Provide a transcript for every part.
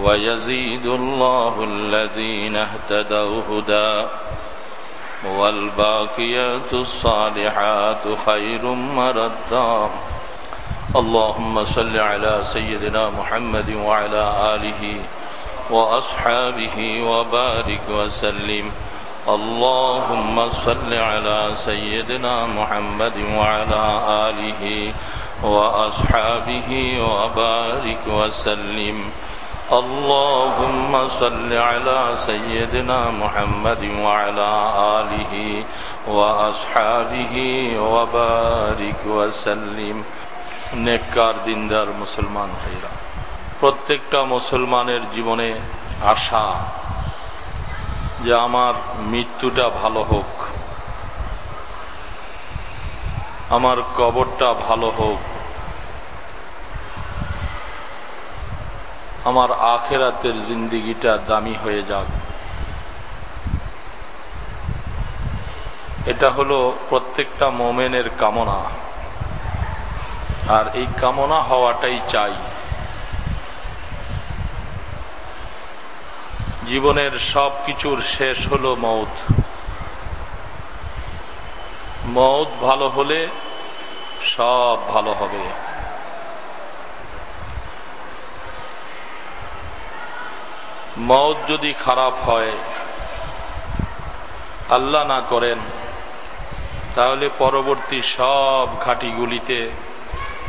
ويزيد الله الذين اهتدوا هدى والباقيات الصالحات خير مردا. اللهم صل على سيدنا محمد وعلى آله وأصحابه وبارك وسلم. اللهم صل على سيدنا محمد وعلى آله وأصحابه وبارك وسلم. اللهم صل على سيدنا محمد وعلى آله وأصحابه وبارك وسلم নেককার দিনদার মুসলমান ভাইরা প্রত্যেকটা মুসলমানের জীবনে আশা যে আমার মৃত্যুটা ভালো হোক আমার কবরটা ভালো হোক আমার আখেরাতের জিন্দিগিটা দামি হয়ে যাক। এটা হলো প্রত্যেকটা মোমেনের কামনা। আর এই কামনা হওয়াটাই চাই। জীবনের সব কিছুর শেষ হল মৌত। মৌত ভালো হলে সব ভালো হবে। মৌত যদি খারাপ হয়, আল্লাহ না করেন, তাহলে পরবর্তী সব ঘাটিগুলিতে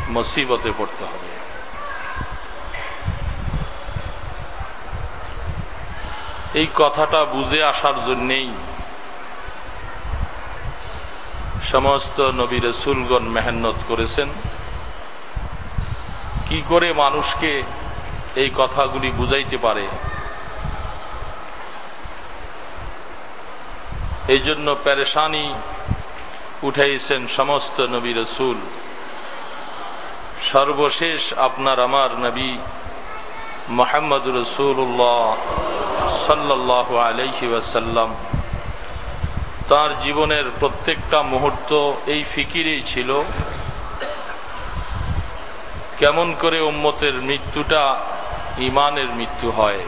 মুসিবতে পড়তে হবে। এই কথাটা বুঝে আসার জন্যেই সমস্ত নবী রসুলগণ মেহনত করেছেন। কি করে মানুষকে এই কথাগুলি বুঝাইতে পারে? এই জন্য প্যারেশানি উঠাইছেন সমস্ত নবী রসুল। সর্বশেষ আপনার আমার নবী মোহাম্মদ রসুল্লাহ সাল্লাহ আলহি ওয়াসাল্লাম। তার জীবনের প্রত্যেকটা মুহূর্ত এই ফিকিরেই ছিল। কেমন করে উম্মতের মৃত্যুটা ইমানের মৃত্যু হয়।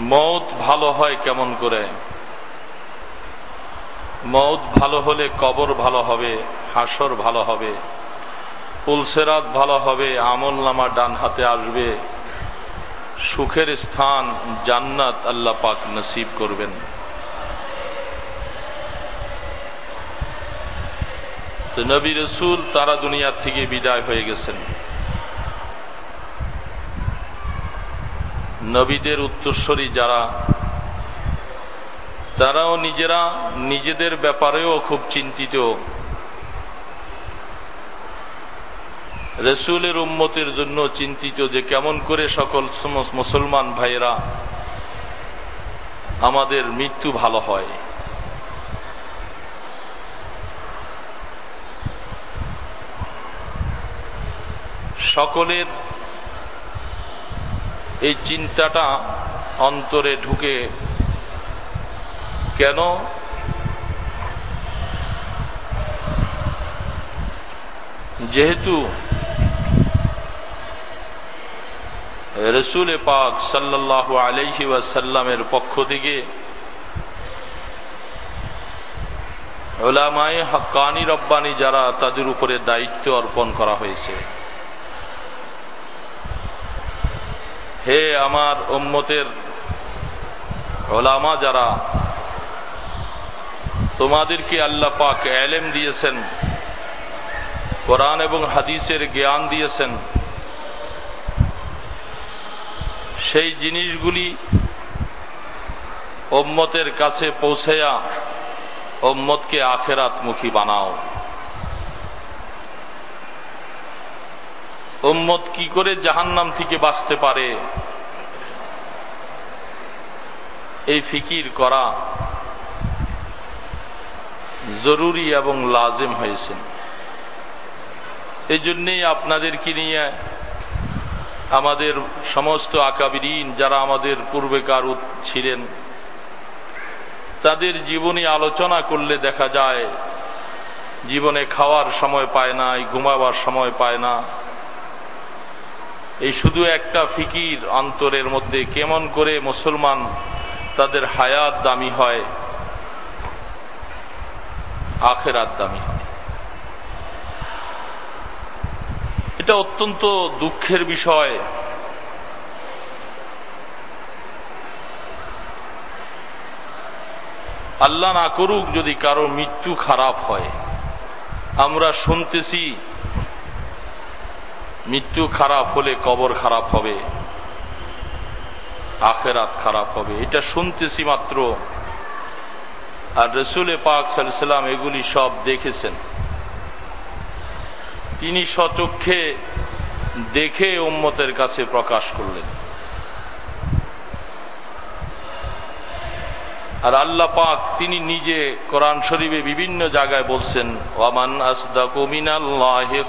মৌত ভালো হয় কেমন করে? মৌত ভালো হলে কবর ভালো হবে, হাসর ভালো হবে পুলসেরাত ভালো হবে, আমল নামা ডান হাতে আসবে, সুখের স্থান জান্নাত আল্লাহ পাক নসিব করবেন। নবী রসুল তারা দুনিয়ার থেকে বিদায় হয়ে গেছেন। নবীদের উত্তরস্বরী যারা, তারাও নিজেরা নিজেদের ব্যাপারেও খুব চিন্তিত। রসুলের উম্মতের জন্য চিন্তিত যে কেমন করে সকল মুসলমান ভাইয়েরা আমাদের মৃত্যু ভালো হয়। সকলের এই চিন্তাটা অন্তরে ঢুকে কেন? যেহেতু রসুল পাক সাল্লাহ আলহি ওয়াসাল্লামের পক্ষ থেকে ওলামায় হাক্কানি রব্বানি যারা তাদের উপরে দায়িত্ব অর্পণ করা হয়েছে। হে আমার উম্মতের ওলামা যারা, তোমাদেরকে আল্লাহ পাক এলেম দিয়েছেন, কোরআন এবং হাদিসের জ্ঞান দিয়েছেন, সেই জিনিসগুলি ওম্মতের কাছে পৌঁছেয়া ওম্মতকে আখেরাতমুখী বানাও। ওম্মত কি করে জাহান্নাম থেকে বাঁচতে পারে? এই ফিকির করা জরুরি এবং লাজেম হয়েছেন এই জন্যেই আপনাদেরকে নিয়ে আমাদের সমস্ত আকাবিরিন যারা আমাদের পূর্বেকার ছিলেন, তাদের জীবনী আলোচনা করলে দেখা যায়, জীবনে খাওয়ার সময় পায় না ঘুমাবার সময় পায় না। এই শুধু একটা ফিকির অন্তরের মধ্যে কেমন করে মুসলমান তাদের হায়াত দামি হয়, আখেরাত দামি হয়। এটা অত্যন্ত দুঃখের বিষয়। আল্লাহ না করুক যদি কারও মৃত্যু খারাপ হয়। আমরা শুনতেছি মৃত্যু খারাপ হলে কবর খারাপ হবে, আখেরাত খারাপ হবে। এটা শুনতেছি মাত্র। আর রসুলে পাক সাল্লাম এগুলি সব দেখেছেন। তিনি সচক্ষে দেখে উম্মতের কাছে প্রকাশ করলেন। আর আল্লাহ পাক তিনি নিজে কোরআন শরীফে বিভিন্ন জায়গায় বলছেন ওয়ামান আসদাকু মিনাল্লাহি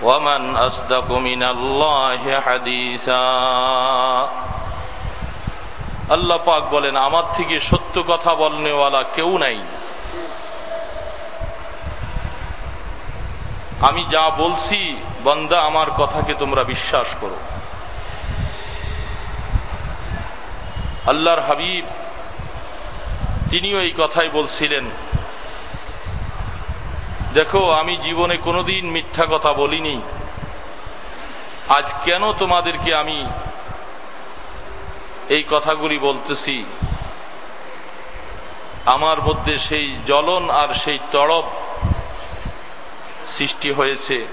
কিলা ওয়ামান আসদাকু মিনাল্লাহি হাদিসা আল্লাহ পাক বলেন, আমার থেকে সত্য কথা বলনেওয়ালা কেউ নাই। আমি যা বলছি, বন্দা আমার কথাকে তোমরা বিশ্বাস করো। আল্লাহর হাবিব, তিনিও এই কথাই বলছিলেন দেখো, আমি জীবনে কোনোদিন মিথ্যা কথা বলিনি। আজ কেন তোমাদেরকে আমি এই কথাগুলি বলতেছি? আমার মধ্যে সেই জ্বলন আর সেই তড়প সৃষ্টি হয়েছে।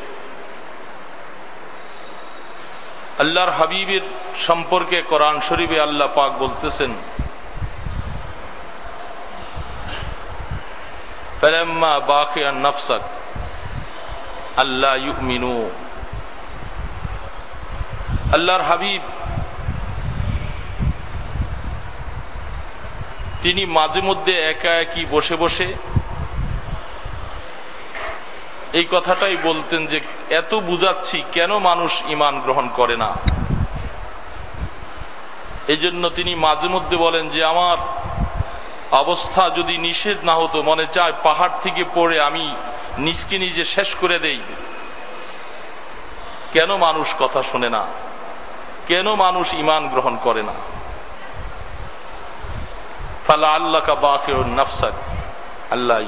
আল্লাহর হাবিবের সম্পর্কে কোরআন শরীফে আল্লাহ পাক বলতেছেন فلما باقي نفسك আল্লাহ ইউমিনু আল্লাহর হাবিব তিনি মাঝে মধ্যে একা একই বসে বসে এই কথাটাই বলতেন যে এত বুঝাচ্ছি কেন মানুষ ইমান গ্রহণ করে না এই জন্য তিনি মাঝে মধ্যে বলেন যে আমার অবস্থা যদি নিষেধ না হতো, মনে চায় পাহাড় থেকে পড়ে আমি নিজকে নিজে শেষ করে দেই। কেন মানুষ কথা শোনে না? কেন মানুষ ইমান গ্রহণ করে না? ফালা আল্লাহ কা বাকে নফসাক আল্লাহ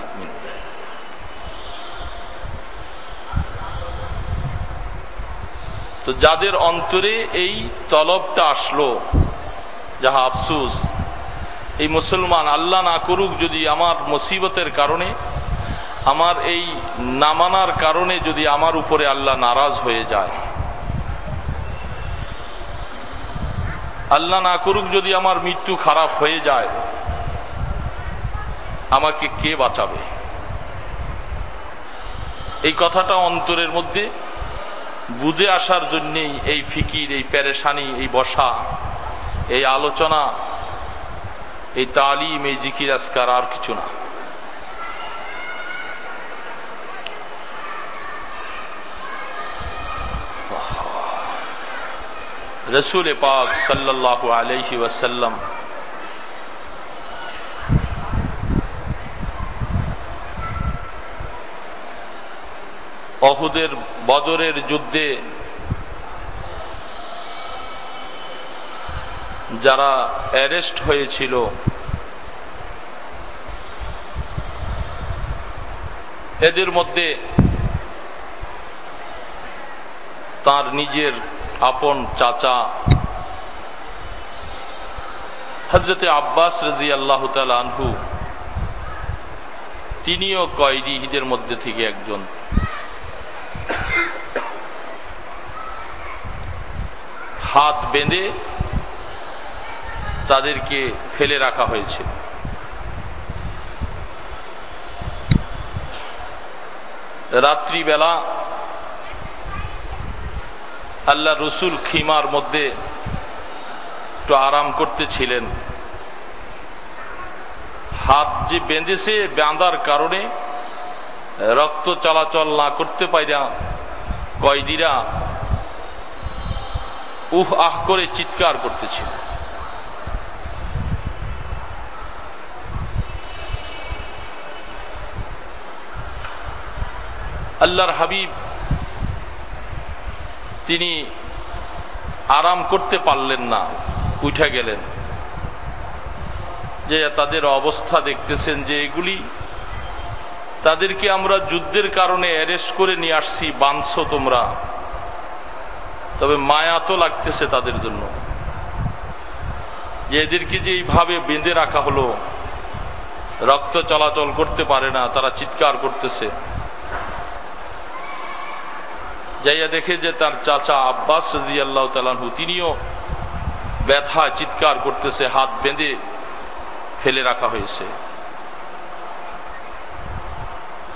তো যাদের অন্তরে এই তলবটা আসলো, যাহা আফসুস এই মুসলমান আল্লাহ না করুক যদি আমার মুসিবতের কারণে, আমার এই নামানার কারণে যদি আমার উপরে আল্লাহ নারাজ হয়ে যায়। আল্লাহ না করুক যদি আমার মৃত্যু খারাপ হয়ে যায়, আমাকে কে বাঁচাবে? এই কথাটা অন্তরের মধ্যে বুঝে আসার জন্যেই এই ফিকির, এই প্যারেশানি এই বসা, এই আলোচনা এই তালিম, এই জিকির আজকার আর কিছু না। রসুল পাক সাল্লাহ আলহি ওয়াসাল্লাম অহুদের বদরের যুদ্ধে যারা অ্যারেস্ট হয়েছিল। এদের মধ্যে তার নিজের আপন চাচা হজরতে আব্বাস রাজি আল্লাহ আনহু, তিনিও কয়েদিদের মধ্যে থেকে একজন। হাত বেঁধে তাদেরকে ফেলে রাখা হয়েছে। রাত্রিবেলা আল্লাহ রসুল খিমার মধ্যে একটু আরাম করতেছিলেন। হাত যে বেঁধেছে, বাঁধার কারণে রক্ত চলাচল না করতে পাইরা কয়দিরা উহ আহ করে চিৎকার করতেছিল। আল্লাহর হাবিব তিনি আরাম করতে পারলেন না, উঠে গেলেন। যে তাদের অবস্থা দেখতেছেন, যে এগুলি তাদেরকে আমরা যুদ্ধের কারণে অ্যারেস্ট করে নিয়ে আসছি, বাঁধছ তোমরা। তবে মায়া তো লাগতেছে তাদের জন্য। যে এদেরকে যে এইভাবে বেঁধে রাখা হলো, রক্ত চলাচল করতে পারে না, তারা চিৎকার করতেছে। যাইয়া দেখে যে তার চাচা আব্বাস রাজি আল্লাহ তিনিও ব্যথা, চিৎকার করতেছে, হাত বেঁধে ফেলে রাখা হয়েছে।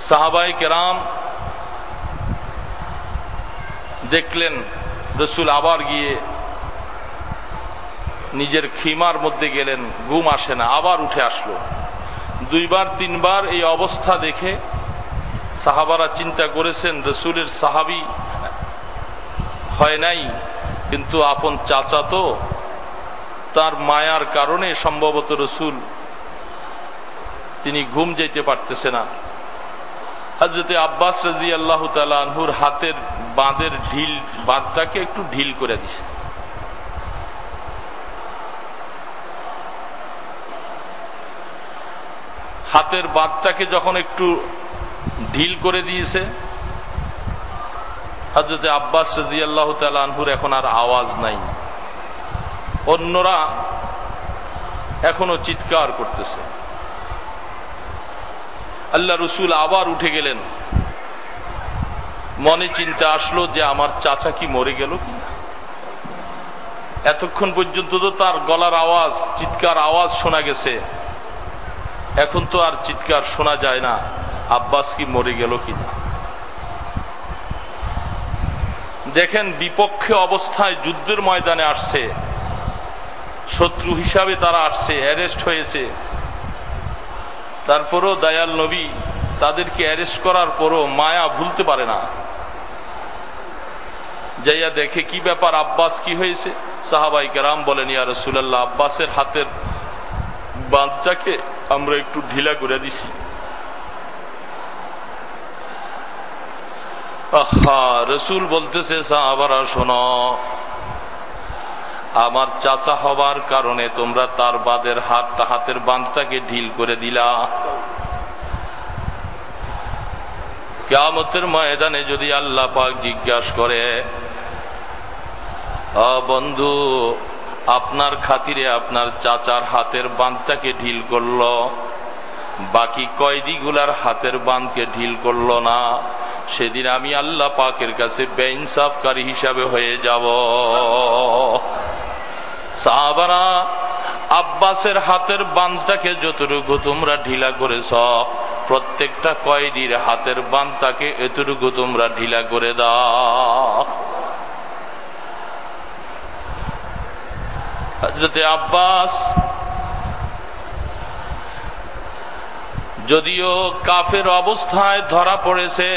সাহাবাই কেরাম দেখলেন, রসুল আবার গিয়ে নিজের খিমার মধ্যে গেলেন, ঘুম আসে না, আবার উঠে আসলো। দুইবার, তিনবার এই অবস্থা দেখে সাহাবারা চিন্তা করেছেন, রসুলের সাহাবি হয় নাই। কিন্তু আপন চাচা তো তার মায়ার কারণে সম্ভবত রসুল তিনি ঘুম যেতে পারতেছে না। হজরতে আব্বাস রাজি আল্লাহ তালহুর হাতের বাঁধের ঢিল, বাঁধটাকে একটু ঢিল করে দিছে। হাতের বাঁধটাকে যখন একটু ঢিল করে দিয়েছে হজরতে আব্বাস রাজি আল্লাহ তালহুর এখন আর আওয়াজ নাই। অন্যরা এখনও চিৎকার করতেছে। আল্লাহ রসুল আবার উঠে গেলেন। মনে চিন্তা আসলো যে আমার চাচা কি মরে গেল কি এতক্ষণ পর্যন্ত তো তার গলার আওয়াজ, চিৎকার আওয়াজ শোনা গেছে। এখন তো আর চিৎকার শোনা যায় না, আব্বাস কি মরে গেল কিনা দেখেন বিপক্ষে অবস্থায় যুদ্ধের ময়দানে আসছে। শত্রু হিসাবে তারা আসছে অ্যারেস্ট হয়েছে। তারপরও দয়াল নবী তাদেরকে অ্যারেস্ট করার পরও মায়া ভুলতে পারে না। যাইয়া দেখে কি ব্যাপার, আব্বাস কি হয়েছে? সাহাবাই কেরাম বলেন, ইয়া রসুল্লাহ আব্বাসের হাতের বাঁধটাকে আমরা একটু ঢিলা করে দিছি। রসুল বলতেছে সাহাবারা শোনো। আমার চাচা হবার কারণে তোমরা তার বাদের হাতটা, হাতের বাঁধটাকে ঢিল করে দিলা। কেমতের ময়দানে যদি আল্লাহ পাক জিজ্ঞাসা করে বন্ধু, আপনার খাতিরে আপনার চাচার হাতের বাঁধটাকে ঢিল করল, বাকি কয়েদিগুলার হাতের বাঁধকে ঢিল করল না? সেদিন আমি আল্লাহ পাকের কাছে বেইনসাফকারী হিসাবে হয়ে যাব। সাহাবারা আব্বাসের হাতের বান্ধটাকে যতটুকু তোমরা ঢিলা করেছ, প্রত্যেকটা কয়েদির হাতের বান্ধটাকে এতটুকু তোমরা ঢিলা করে দাও। হজরতে আব্বাস, যদিও কাফের অবস্থায় ধরা পড়েছে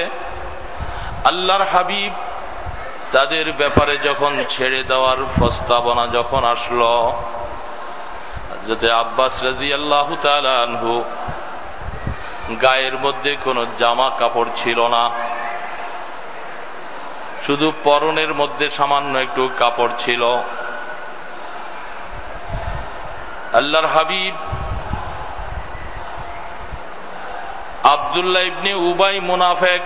আল্লাহর হাবিব তাদের ব্যাপারে যখন ছেড়ে দেওয়ার প্রস্তাবনা যখন আসলো যাতে আব্বাস রাজি আল্লাহ আনহু, গায়ের মধ্যে কোনো জামা কাপড় ছিল না। শুধু পরনের মধ্যে সামান্য একটু কাপড় ছিল। আল্লাহর হাবিব আবদুল্লাহ ইবনে উবাই মুনাফেক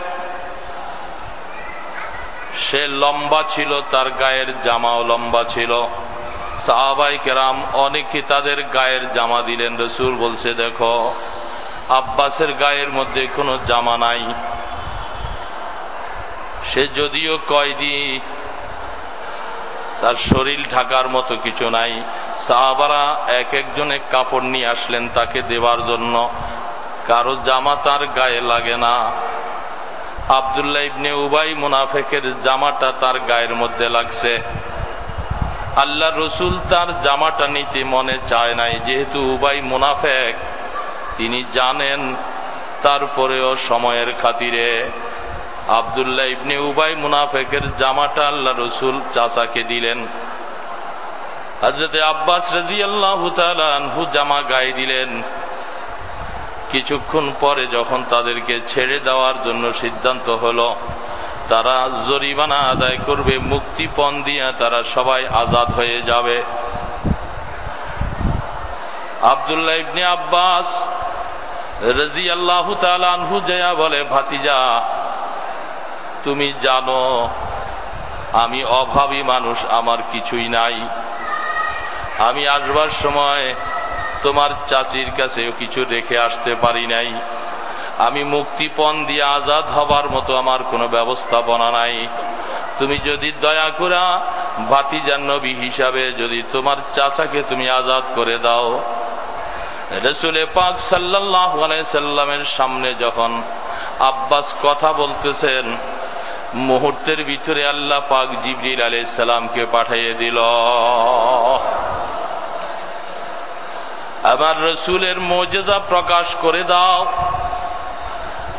সে লম্বা ছিল, তার গায়ের জামাও লম্বা ছিল। সাহাবাই কেরাম অনেকে তাদের গায়ের জামা দিলেন। রসুল বলছে, দেখো, আব্বাসের গায়ের মধ্যে কোনো জামা নাই। সে যদিও কয়দি, তার শরীর ঢাকার মতো কিছু নাই। সাহাবারা এক একজনে কাপড় নিয়ে আসলেন তাকে দেবার জন্য। কারও জামা তার গায়ে লাগে না। আবদুল্লাহ ইবনে উবাই মুনাফেকের জামাটা তার গায়ের মধ্যে লাগছে। আল্লাহ রসুল তার জামাটা নিতে মনে চায় নাই। যেহেতু উবাই মুনাফেক, তিনি জানেন তারপরেও সময়ের খাতিরে আবদুল্লাহ ইবনে উবাই মুনাফেকের জামাটা আল্লাহ রসুল চাচাকে দিলেন। হজরতে আব্বাস রাজি আল্লাহ জামা গায়ে দিলেন। কিছুক্ষণ পরে যখন তাদেরকে ছেড়ে দেওয়ার জন্য সিদ্ধান্ত হল, তারা জরিমানা আদায় করবে মুক্তিপণ দিয়ে তারা সবাই আজাদ হয়ে যাবে। আবদুল্লাহ ইবনে আব্বাস রাজি আল্লাহ আনহু জয়া বলে, ভাতিজা, তুমি জানো, আমি অভাবী মানুষ, আমার কিছুই নাই। আমি আসবার সময় তোমার চাচির কাছেও কিছু রেখে আসতে পারি নাই। আমি মুক্তিপণ দিয়ে আজাদ হবার মতো আমার কোনো ব্যবস্থাপনা নাই। তুমি যদি দয়া করা ভাতিজান নবী হিসাবে যদি তোমার চাচাকে তুমি আজাদ করে দাও। রসুলে পাক সাল্লাহ সাল্লামের সামনে যখন আব্বাস কথা বলতেছেন, মুহূর্তের ভিতরে আল্লাহ পাক জিবরিল আলাই সালামকে পাঠিয়ে দিল। আমার রসুলের মোজেজা প্রকাশ করে দাও।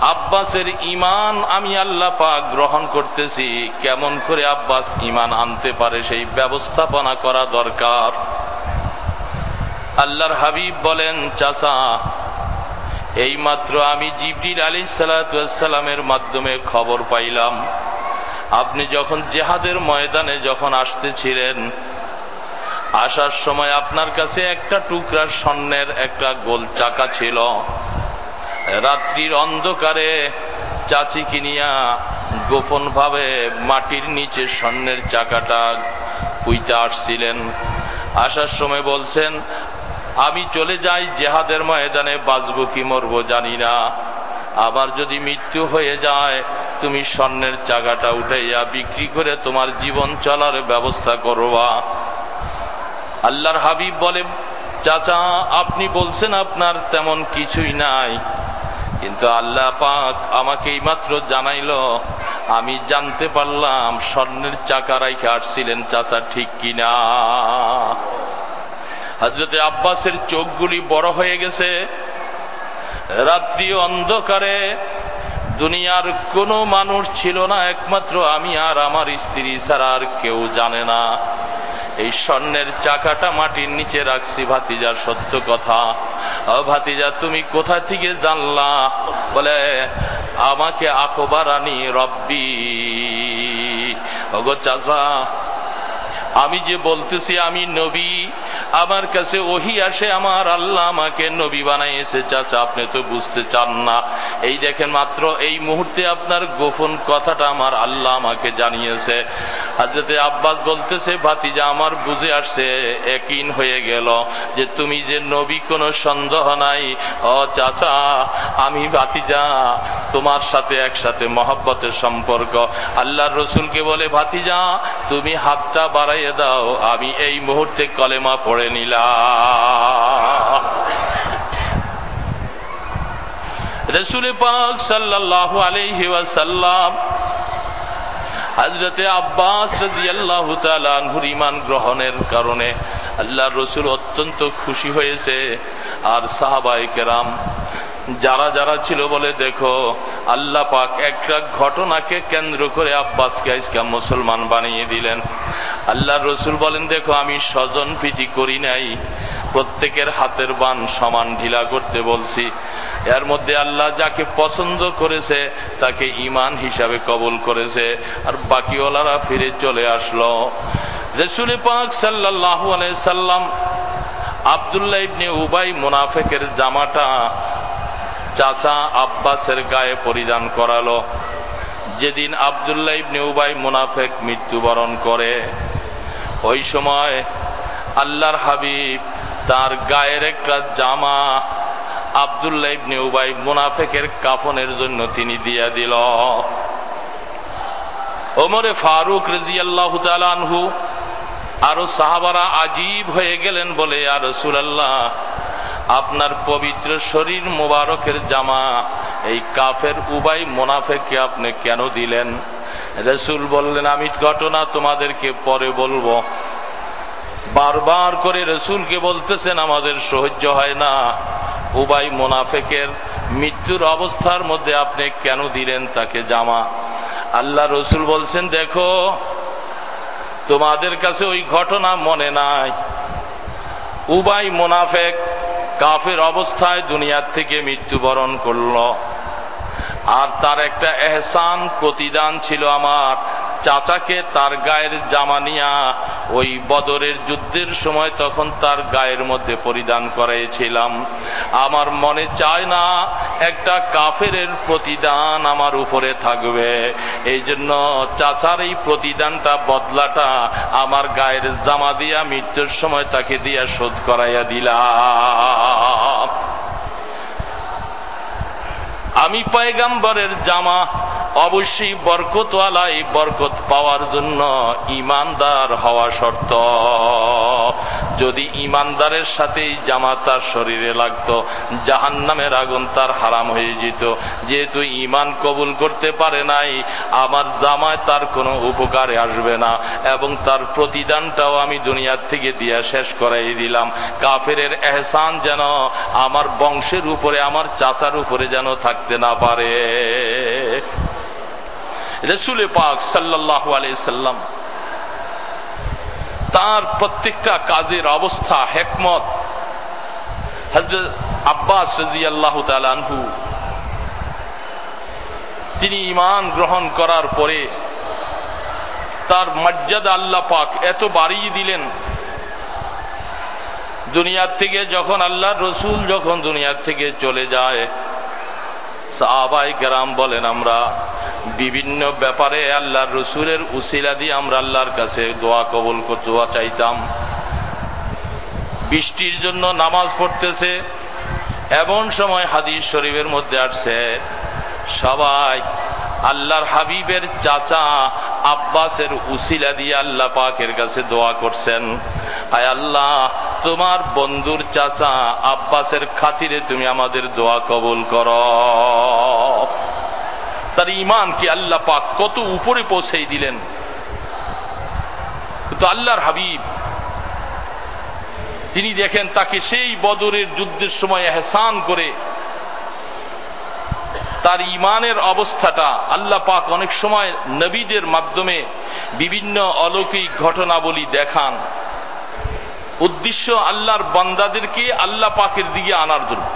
আব্বাসের ইমান আমি আল্লাহ পাক গ্রহণ করতেছি। কেমন করে আব্বাস ইমান আনতে পারে সেই ব্যবস্থাপনা করা দরকার। আল্লাহর হাবিব বলেন, চাচা, এইমাত্র আমি জিবরিল আলী সালাতামের মাধ্যমে খবর পাইলাম। আপনি যখন জেহাদের ময়দানে যখন আসতেছিলেন আসার সময় আপনার কাছে একটা টুকরা স্বর্ণের একটা গোল চাকা ছিল। রাত্রির অন্ধকারে চাচি কিনিয়া গোপন ভাবে মাটির নিচে স্বর্ণের চাকাটা কুইতে আসছিলেন। আসার সময় বলছেন, আমি চলে যাই জেহাদের ময়দানে, বাঁচব কি মরব জানি না। আবার যদি মৃত্যু হয়ে যায়, তুমি স্বর্ণের চাকাটা উঠাইয়া বিক্রি করে তোমার জীবন চলার ব্যবস্থা করবা। আল্লাহর হাবিব বলে চাচা, আপনি বলছেন আপনার তেমন কিছুই নাই। কিন্তু আল্লাহ পাক আমাকে এইমাত্র জানাইল, আমি জানতে পারলাম স্বর্ণের চাকা রাইখে আসছিলেন, চাচা, ঠিক কিনা? হজরতে আব্বাসের চোখগুলি বড় হয়ে গেছে। রাত্রি অন্ধকারে দুনিয়ার কোনো মানুষ ছিল না, একমাত্র আমি আর আমার স্ত্রী ছাড়া আর কেউ জানে না। এই স্বর্ণের চাকাটা মাটির নিচে রাখছি, ভাতিজার সত্য কথা। ভাতিজা, তুমি কোথা থেকে জানলা? বলে, আমাকে আকবরানি রব্বি। ওগো চাচা, আমি যে বলতেছি আমি নবী। আমার কাছে ওহি আসে, আমার আল্লাহ আমাকে নবী বানাইছে, চাচা আপনি তো বুঝতে চান না। এই দেখেন মাত্র, এই মুহূর্তে আপনার গোপন কথাটা আমার আল্লাহ আমাকে জানিয়েছে। হাজরতে আব্বাস বলতেছে, ভাতিজা, আমার বুঝে আসছে একিন হয়ে গেল যে তুমি যে নবী, কোনো সন্দেহ নাই। ও চাচা, আমি ভাতিজা, তোমার সাথে একসাথে মহব্বতের সম্পর্ক। আল্লাহর রসুলকে বলে, ভাতিজা, তুমি হাতটা বাড়াইয়ে দাও, আমি এই মুহূর্তে কলেমা পড়ে নিলাম। রসুল পাক সাল্লাহ আলহি ওয়াসাল্লাম হাজরতে আব্বাস রাজি আল্লাহ তালুর ইমান গ্রহণের কারণে আল্লাহ রসুল অত্যন্ত খুশি হয়েছে। আর সাহাবাই কেরাম যারা যারা ছিল বলে দেখো, আল্লাহ পাক একটা ঘটনাকে কেন্দ্র করে আব্বাসকে আজকে মুসলমান বানিয়ে দিলেন। আল্লাহ রসুল বলেন, দেখো, আমি স্বজন প্রীতি করি নাই, প্রত্যেকের হাতের বান সমান ঢিলা করতে বলছি। এর মধ্যে আল্লাহ যাকে পছন্দ করেছে, তাকে ইমান হিসাবে কবল করেছে, আর বাকিওয়ালারা ফিরে চলে আসলো। রসুল পাক সাল্লাহ সাল্লাম আবদুল্লাহ ইবনে উবাই মুনাফেকের জামাটা চাচা আব্বাসের গায়ে পরিধান করালো। যেদিন আবদুল্লাহ ইবনে উবাই মুনাফেক মৃত্যুবরণ করে, ওই সময় আল্লাহর হাবিব তার গায়ের একটা জামা আবদুল্লাহ ইবনে উবাই মুনাফেকের কাফনের জন্য তিনি দিয়া দিল। ওমরে ফারুক রাজিয়াল্লাহ আনহু আরও সাহাবারা আজীব হয়ে গেলেন বলে আর রসুলাল্লাহ আপনার পবিত্র শরীর মোবারকের জামা। এই কাফের উবাই মোনাফেকে আপনি কেন দিলেন? রসুল বললেন, আমি ঘটনা তোমাদেরকে পরে বলব। বারবার করে রসুলকে বলতেছেন, আমাদের সহ্য হয় না। উবাই মোনাফেকের মৃত্যুর অবস্থার মধ্যে আপনি কেন দিলেন তাকে জামা? আল্লাহ রসুল বলছেন, দেখো, তোমাদের কাছে ওই ঘটনা মনে নাই। উবাই মোনাফেক কাফের অবস্থায় দুনিয়ার থেকে মৃত্যুবরণ করল। আর তার একটা এহসান প্রতিদান ছিল আমার। চাচাকে তার গায়ের জামা নিয়া ওই বদরের যুদ্ধের সময় তখন তার গায়ের মধ্যে পরিধান করাইছিলাম। আমার মনে চায় না একটা কাফের প্রতিদান আমার উপরে থাকবে। এই জন্য চাচার এই প্রতিদানটা, বদলাটা আমার গায়ের জামা দিয়া মৃত্যুর সময় তাকে দিয়া শোধ করাইয়া দিলাম। আমি পয়গাম্বরের জামা অবশ্যই বরকতওয়ালা এই বরকত পাওয়ার জন্য ইমানদার হওয়া শর্ত। যদি ইমানদারের সাথেই জামা তার শরীরে লাগতো জাহান নামের আগুন তার হারাম হয়ে যেত। যেহেতু ইমান কবুল করতে পারে নাই, আমার জামায় তার কোনো উপকারে আসবে না এবং তার প্রতিদানটাও আমি দুনিয়ার থেকে দিয়া শেষ করাই দিলাম। কাফের এহসান যেন আমার বংশের উপরে, আমার চাচার উপরে যেন থাকতে না পারে। রসুল পাক সাল্লাহ সাল্লাম তার প্রত্যেকটা কাজের অবস্থা, হেকমত হজরত আব্বাস রাজি আল্লাহ তালহু তিনি ইমান গ্রহণ করার পরে তার মর্যাদা আল্লাহ পাক এত বাড়িয়ে দিলেন। দুনিয়ার থেকে যখন আল্লাহ রসুল যখন দুনিয়ার থেকে চলে যায় সাহাবাই কেরাম বলেন, আমরা বিভিন্ন ব্যাপারে আল্লাহর রসুলের উসিলা দিয়ে আমরা আল্লাহর কাছে দোয়া কবল দোয়া চাইতাম। বৃষ্টির জন্য নামাজ পড়তেছে, এমন সময় হাদিস শরীফের মধ্যে আসছে, সবাই আল্লাহর হাবিবের চাচা আব্বাসের উসিলা দিয়ে আল্লাহ পাকের কাছে দোয়া করছেন, আয় আল্লাহ, তোমার বন্ধুর চাচা আব্বাসের খাতিরে তুমি আমাদের দোয়া কবুল কর। তার ইমান কি আল্লাহ পাক কত উপরে পৌঁছেই দিলেন। কিন্তু আল্লাহর হাবিব, তিনি দেখেন তাকে সেই বদরের যুদ্ধের সময় এহসান করে তার ইমানের অবস্থাটা আল্লাহ পাক অনেক সময় নবীদের মাধ্যমে বিভিন্ন অলৌকিক ঘটনাবলী দেখান। উদ্দেশ্য আল্লাহর বান্দাদেরকে আল্লাহ পাকের দিকে আনার জন্য।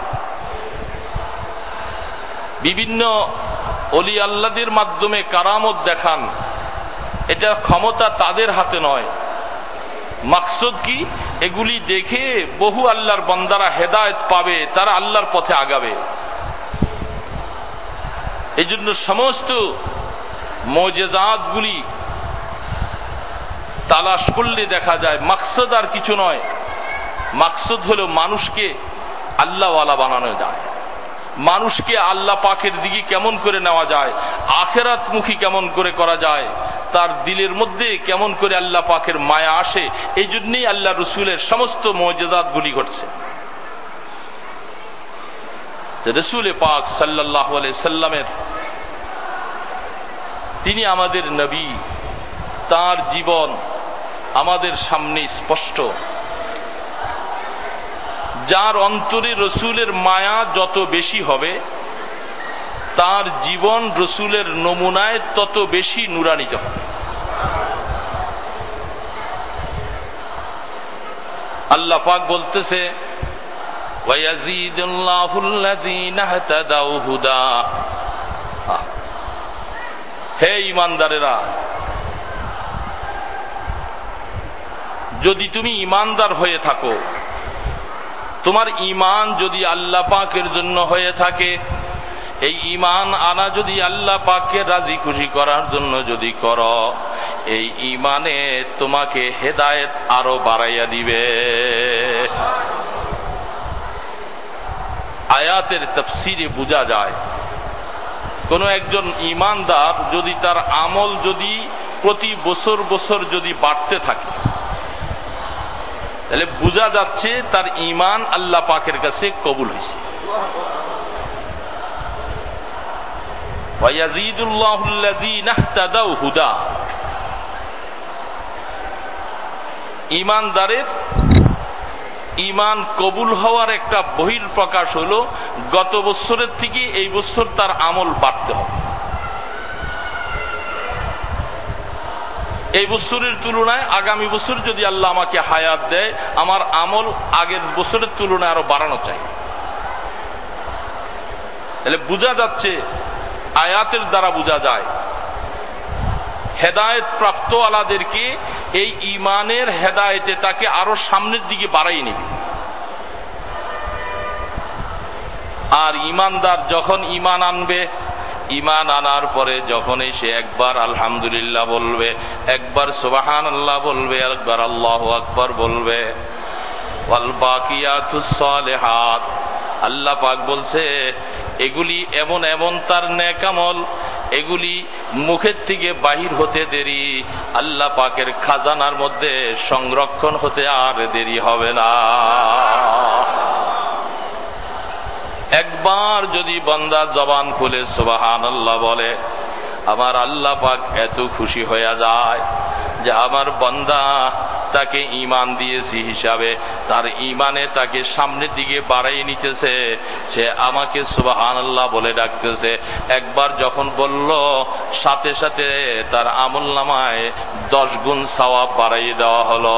বিভিন্ন অলি আল্লাদের মাধ্যমে কারামত দেখান। এটা ক্ষমতা তাদের হাতে নয়। মাকসুদ কি? এগুলি দেখে বহু আল্লাহর বন্দারা হেদায়ত পাবে, তারা আল্লাহর পথে আগাবে। এই জন্য সমস্ত মজেজাতগুলি তালাশ করলে দেখা যায়, মাকসদ আর কিছু নয়। মাকসদ হল মানুষকে আল্লাহওয়ালা বানানো যায়। মানুষকে আল্লাহ পাকের দিকে কেমন করে নেওয়া যায় আখেরাত মুখী কেমন করে করা যায়, তার দিলের মধ্যে কেমন করে আল্লাহ পাকের মায়া আসে, এই জন্যই আল্লাহ রসুলের সমস্ত মজাদাতগুলি ঘটছে। রসুল পাক সাল্লাহ সাল্লামের, তিনি আমাদের নবী, তার জীবন আমাদের সামনে স্পষ্ট। যার অন্তরে রসুলের মায়া যত বেশি হবে, তার জীবন রসুলের নমুনায় তত বেশি নুরানিত হবে। আল্লাহ পাক বলতেছে হে ইমানদারেরা যদি তুমি ইমানদার হয়ে থাকো তোমার ইমান যদি আল্লাহ পাকের জন্য হয়ে থাকে, এই ইমান আনা যদি আল্লাহ পাককে রাজি খুশি করার জন্য যদি কর, এই ইমানে তোমাকে হেদায়েত আরও বাড়াইয়া দিবে। আয়াতের তফসিরে বোঝা যায়, কোন একজন ইমানদার যদি তার আমল যদি প্রতি বছর বছর যদি বাড়তে থাকে তাহলে বোঝা যাচ্ছে তার ইমান আল্লাহ পাকের কাছে কবুল হয়েছে। হুদা। ইমানদারের ইমান কবুল হওয়ার একটা বহির প্রকাশ হল, গত বছরের থেকে এই বছর তার আমল বাড়তে হবে। এই বছরের তুলনায় আগামী বছর যদি আল্লাহ আমাকে হায়াত দেয়, আমার আমল আগের বছরের তুলনায় আরও বাড়ানো চাই। তাহলে বোঝা যাচ্ছে, আয়াতের দ্বারা বোঝা যায় হেদায়ত প্রাপ্ত আলাদেরকে এই ইমানের হেদায়েতে তাকে আরও সামনের দিকে বাড়াই নেবে। আর ইমানদার যখন ইমান আনবে ইমান আনার পরে যখনই সে একবার আলহামদুলিল্লাহ বলবে, একবার সুবাহান আল্লাহ বলবে, একবার আল্লাহ আকবর বলবে হাত আল্লাহ পাক বলছে, এগুলি এমন এমন তার নেকামল এগুলি মুখের থেকে বাহির হতে দেরি। আল্লাহ পাকের খাজানার মধ্যে সংরক্ষণ হতে আর দেরি হবে না। একবার যদি বন্দা জবান খুলে সুবাহান আল্লাহ বলে, আমার আল্লাহ পাক এত খুশি হয়ে যায় যে আমার বন্দা তাকে ইমান দিয়েছি হিসাবে, তার ইমানে তাকে সামনের দিকে বাড়াই নিতেছে, সে আমাকে সুবাহান আল্লাহ বলে ডাকতেছে। একবার যখন বলল, সাথে সাথে তার আমল নামায় দশ গুণ সওয়াব বাড়াই দেওয়া হলো।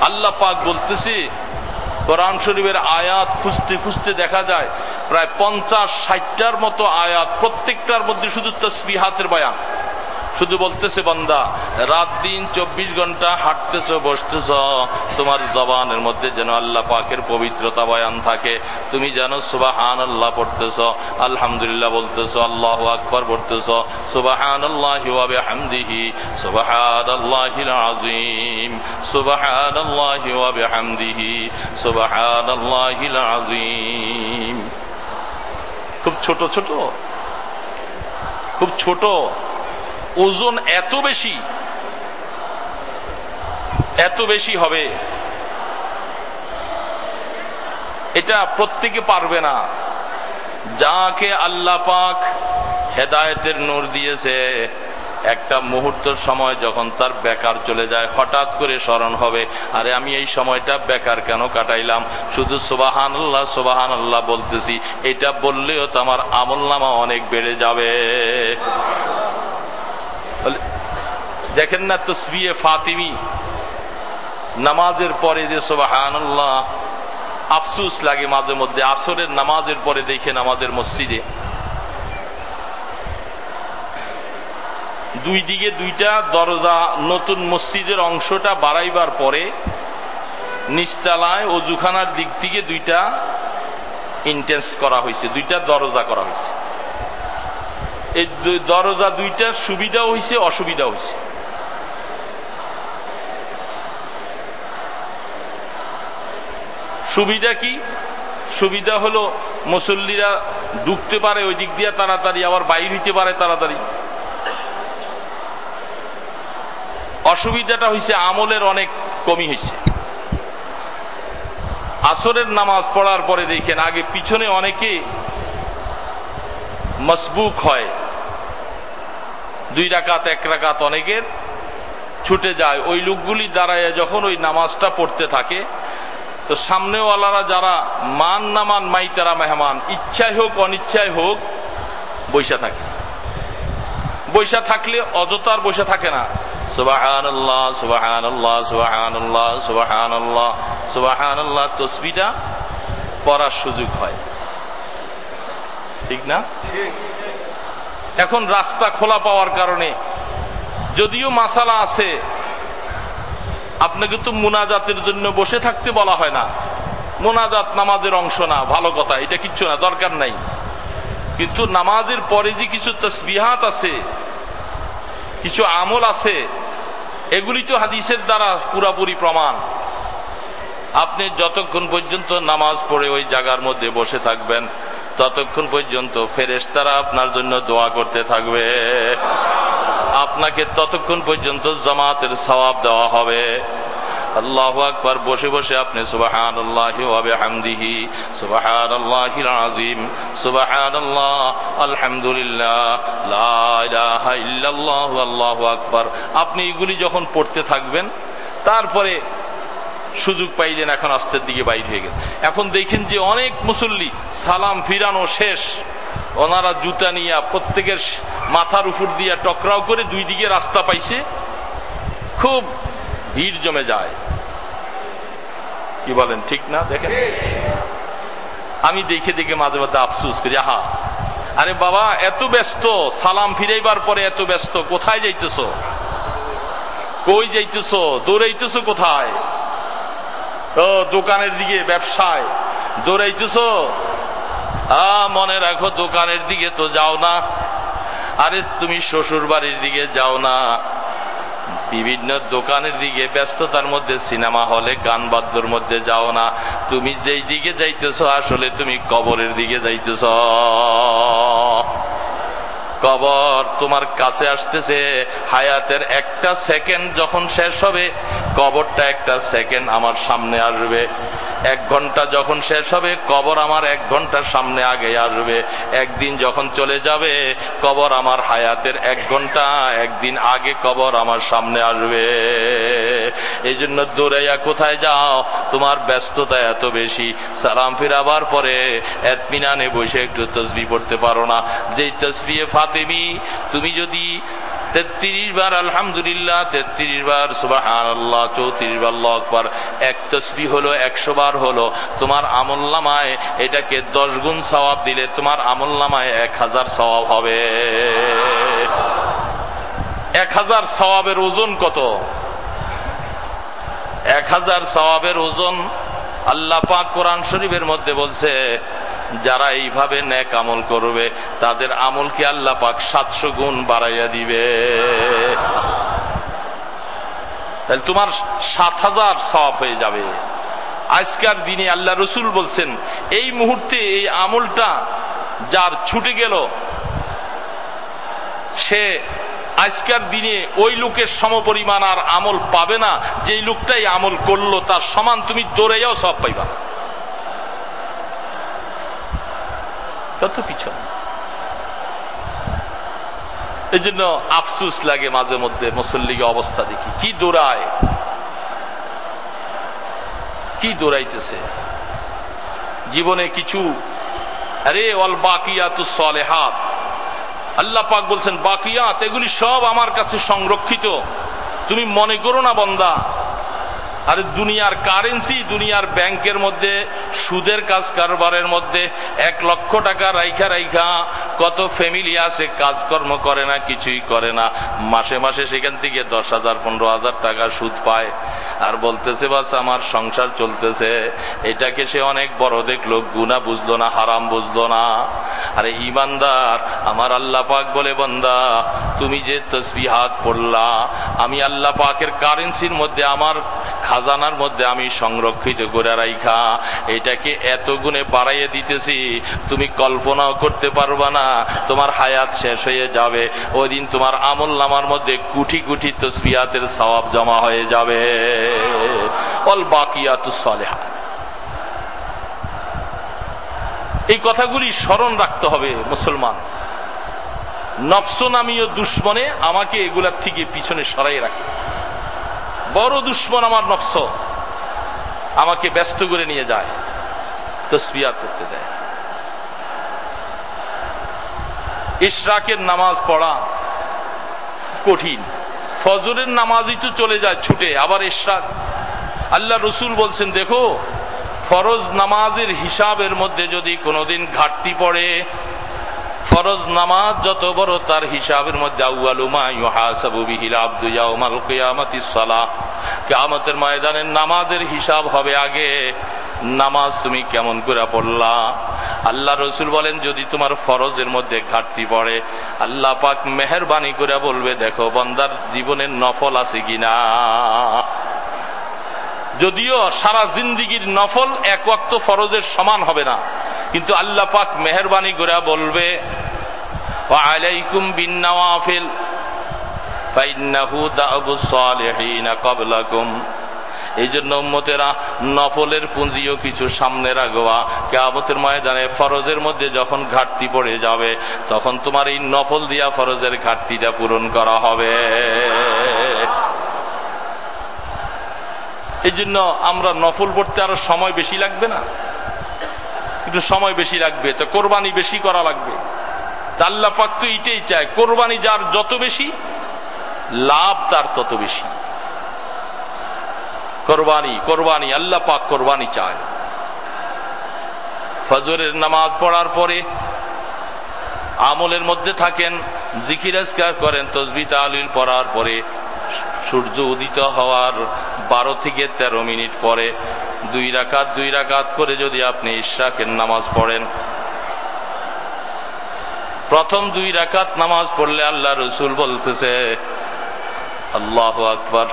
আল্লাহ পাক বলতেছি, কোরআন শরীফের আয়াত খুঁজতে খুঁজতে দেখা যায়, প্রায় পঞ্চাশ ষাটটার মতো আয়াত প্রত্যেকটার মধ্যে শুধু তসবিহাতের বয়ান। শুধু বলতেছে বন্দা, রাত দিন চব্বিশ ঘণ্টা হাঁটতেছ, বসতেছ, তোমার জবানের মধ্যে যেন আল্লাহ পাকের পবিত্রতা বয়ান থাকে। তুমি যেন সুবাহান আল্লাহ পড়তেছ, আলহামদুলিল্লাহ বলতেছ, আল্লাহ আকবর পড়তেছ সুবাহান আল্লাহ হামদিহি সুবাহান আল্লাহ আজিম সুবাহান আল্লাহ হামদিহি সুবাহান আল্লাহ আজিম খুব ছোট ছোট, খুব ছোট। ওজন এত বেশি এত বেশি হবে। এটা প্রত্যেকে পারবে না। যাকে আল্লাহ পাক হেদায়তের নূর দিয়েছে, একটা মুহূর্ত সময় যখন তার বেকার চলে যায়, হঠাৎ করে স্মরণ হবে, আরে আমি এই সময়টা বেকার কেন কাটাইলাম? শুধু সোবাহান আল্লাহ সোবাহান আল্লাহ বলতেছি। এটা বললেও তো আমার আমল নামা অনেক বেড়ে যাবে। দেখেন না তসবিয়ে ফাতিমি। নামাজের পরে যে সোবাহান আল্লাহ আফসুস লাগে মাঝে মধ্যে, আসরের নামাজের পরে দেখেন আমাদের মসজিদে। দুই দিকে দুইটা দরজা, নতুন মসজিদের অংশটা বাড়াইবার পরে নিস্তালায় অজুখানার দিক থেকে দুইটা ইন্টেন্স করা হয়েছে, দুইটা দরজা করা হয়েছে। এই দরজা দুইটার সুবিধাও হয়েছে অসুবিধাও হয়েছে সুবিধা কি? সুবিধা হলো মুসল্লিরা ঢুকতে পারে ওই দিক দিয়ে তাড়াতাড়ি, আবার বাইর হইতে পারে তাড়াতাড়ি। অসুবিধাটা হয়েছে আমলের অনেক কমি হয়েছে আসরের নামাজ পড়ার পরে দেখেন, আগে পিছনে অনেকে মসবুক হয়। দুই রাকাত, এক রাকাত অনেকের ছুটে যায়। ওই লোকগুলি দাঁড়ায় যখন ওই নামাজটা পড়তে থাকে, তো সামনেওয়ালারা যারা মান নামান মাইতারা মেহমান ইচ্ছাই হোক অনিচ্ছাই হোক বৈশা থাকে। বৈশা থাকলে অযথার বসে থাকে না। সুবাহান আল্লাহ সুবাহান আল্লাহ সুবাহান তসবিটা পড়ার সুযোগ হয়। ঠিক না? এখন রাস্তা খোলা পাওয়ার কারণে। যদিও মাসালা আছে, আপনাকে তো মুনাজাতের জন্য বসে থাকতে বলা হয় না। মোনাজাত নামাজের অংশ না, ভালো কথা, এটা কিচ্ছু না, দরকার নাই। কিন্তু নামাজের পরে যে কিছু তসবিহাত আছে, কিছু আমল আছে, এগুলি তো হাদিসের দ্বারা পুরাপুরি প্রমাণ। আপনি যতক্ষণ পর্যন্ত নামাজ পড়ে ওই জায়গার মধ্যে বসে থাকবেন। ততক্ষণ পর্যন্ত ফেরেশতারা আপনার জন্য দোয়া করতে থাকবে। আপনাকে ততক্ষণ পর্যন্ত জামাতের সওয়াব দেওয়া হবে। আল্লাহ আকবার, বসে বসে আপনি সুবাহান আল্লাহি ওয়াবে হামদিহি সুবাহান আল্লাহিল আজিম সুবাহান আল্লাহ আলহামদুলিল্লাহ, লা ইলাহা আকবার। আপনি এগুলি যখন পড়তে থাকবেন, তারপরে সুযোগ পাইলেন, এখন আস্তের দিকে বাইর হয়ে গেল এখন দেখেন যে অনেক মুসল্লি সালাম ফিরানো শেষ। ওনারা জুতা নিয়ে প্রত্যেকের মাথার উপর দিয়ে টকরাও করে দুই দিকে রাস্তা পাইছে। খুব ভিড় জমে যায়। কি বলেন, ঠিক না? দেখেন। আমি দেখে দেখে মাঝে মাঝে আফসুস করি, আহা! আরে বাবা, এত ব্যস্ত, সালাম ফিরাইবার পরে এত ব্যস্ত, কোথায় যাইতেছ? কই যাইতেছ? দৌড়াইতেছ কোথায়? ও, দোকানের দিকে, ব্যবসায়। দৌড়াইতেছ? মনে রাখো, দোকানের দিকে তো যাও না। আরে, তুমি শ্বশুর বাড়ির দিকে যাও না। বিভিন্ন দোকানের দিকে, ব্যস্ততার মধ্যে, সিনেমা হলে, গান বাদ্যর মধ্যে যাও না। তুমি যেই দিকে যাইতেছ, আসলে তুমি কবরের দিকে যাইতেছ। কবর তোমার কাছে আসতেছে, হায়াতের একটা সেকেন্ড যখন শেষ হবে কবরটা একটা সেকেন্ড আমার সামনে আসবে। এক ঘণ্টা যখন শেষ হবে, কবর আমার এক ঘণ্টার সামনে আগে আসবে। একদিন যখন চলে যাবে, কবর আমার হায়াতের এক ঘণ্টা, একদিন আগে কবর আমার সামনে আসবে। এই জন্য দৌড়াইয়া কোথায় যাও? তোমার ব্যস্ততা এত বেশি। সালাম ফিরাবার পরে এতমিনানে বসে একটু তসবি পড়তে পারো না। যেই তসবিয়ে ফাতেমি, তুমি যদি তেত্রিশ বার আলহামদুলিল্লাহ, তেত্রিশ বার সুবাহান আল্লাহ চৌত্রিশ বার লকবার এক তসবি হলো একশো বার হলো, তোমার আমল্লামায় এটাকে দশ গুণ সওয়াব দিলে তোমার আমল্লামায় এক হাজার সওয়াব হবে। এক হাজার সওয়াবের ওজন কত? এক হাজার সওয়াবের ওজন আল্লাহ পাক কোরআন শরীফের মধ্যে বলছে, যারা এইভাবে ন্যাক আমল করবে, তাদের আমলকে আল্লাহ পাক সাতশো গুণ বাড়াইয়া দিবে। তাহলে তোমার সাত হাজার সব হয়ে যাবে। আজকার দিনে আল্লাহ রসুল বলছেন, এই মুহূর্তে এই আমলটা যার ছুটে গেল, সে আজকার দিনে ওই লোকের সমপরিমাণ আর আমল পাবে না। যেই লোকটাই আমল করল, তার সমান তুমি দৌড়াইয়াও সব পাইবা তত পিছন। এই জন্য আফসুস লাগে মাঝে মধ্যে মুসল্লিগে অবস্থা দেখি। কি দৌড়ায়? কি দৌড়াইতেছে? জীবনে কিছু, আরে অল বাকিয়াত সলেহাত। আল্লাহ পাক বলছেন, বাকিয়াত, এগুলি সব আমার কাছে সংরক্ষিত। তুমি মনে করো না, বন্দা। আর, দুনিয়ার কারেন্সি, দুনিয়ার ব্যাংকের মধ্যে, সুদের কাজ কারবারের মধ্যে, এক লক্ষ টাকা রাইখা রাইখা, কত ফ্যামিলি আছে, কাজকর্ম করে না, কিছুই করে না। মাসে মাসে সেখান থেকে দশ হাজার, পনেরো হাজার টাকা সুদ পায়। আর বলতেছে, বাস আমার সংসার চলতেছে। এটাকে সে অনেক বড় দেখল গুণা বুঝলো না, হারাম বুঝলো না। আরে ইমানদার আমার আল্লাহ পাক বলে, বন্দা, তুমি যে তসবি হাত পড়লা, আমি আল্লাহ পাকের কারেন্সির মধ্যে, আমার খাজানার মধ্যে আমি সংরক্ষিত করে রাইখা, এটাকে এত গুণে বাড়াইয়ে দিতেছি, তুমি কল্পনাও করতে পারবা না, তোমার হায়াত শেষ হয়ে যাবে ওই দিন তোমার আমল নামার মধ্যে কুঠি কুটি তসবিয়াতের সওয়াব জমা হয়ে যাবে। অল বাকিয়াত সলেহা এই কথাগুলি স্মরণ রাখতে হবে মুসলমান। নফস নামীয় দুশ্মনে আমাকে এগুলার থেকে পিছনে সরাই রাখে। বড় দুশ্মন আমার নফস। আমাকে ব্যস্ত করে নিয়ে যায়, তসবিয়াত করতে দেয়। ইশরাকের নামাজ পড়া কঠিন। ফজরের নামাজই তো চলে যায় ছুটে, আবার ইশরাক। আল্লাহ রসুল বলছেন, দেখো ফরজ নামাজের হিসাবের মধ্যে যদি কোনোদিন ঘাটতি পড়ে, ফরজ নামাজ যত বড় তার হিসাবের মধ্যে কেয়ামতের ময়দানের নামাজের হিসাব হবে আগে, নামাজ তুমি কেমন করে পড়লা? আল্লাহ রসুল বলেন, যদি তোমার ফরজের মধ্যে ঘাটতি পড়ে, আল্লাহ পাক মেহরবানি করে বলবে, দেখো বন্দার জীবনের নফল আছে কিনা? যদিও সারা জিন্দিগির নফল এক ওয়াক্ত ফরজের সমান হবে না। কিন্তু আল্লাহ পাক মেহরবানি করে বলবে ক্বাবলাকুম। এই জন্য উম্মতেরা নফলের পুঁজিও কিছু সামনে রাখবা কেয়ামতের ময়দানে ফরজের মধ্যে যখন ঘাটতি পড়ে যাবে, তখন তোমার এই নফল দিয়া ফরজের ঘাটতিটা পূরণ করা হবে। এই জন্য আমরা নফল পড়তে আরও সময় বেশি লাগবে না। একটু সময় বেশি লাগবে। তো কোরবানি বেশি করা লাগবে। আল্লাহ পাক তো এটাই চায়, কোরবানি যার যত বেশি, লাভ তার তত বেশি। কোরবানি কোরবানি, আল্লাহ পাক কোরবানি চায়। ফজরের নামাজ পড়ার পরে আমলের মধ্যে থাকেন জিকিরাজকার করেন, তসবি তালিল পড়ার পরে সূর্য উদিত হওয়ার বারো থেকে তেরো মিনিট পরে দুই রাকাত দুই রাকাত করে যদি আপনি ইশাকের নামাজ পড়েন। প্রথম দুই রাকাত নামাজ পড়লে আল্লাহ রসুল বলতেছে, আল্লাহ আকবর।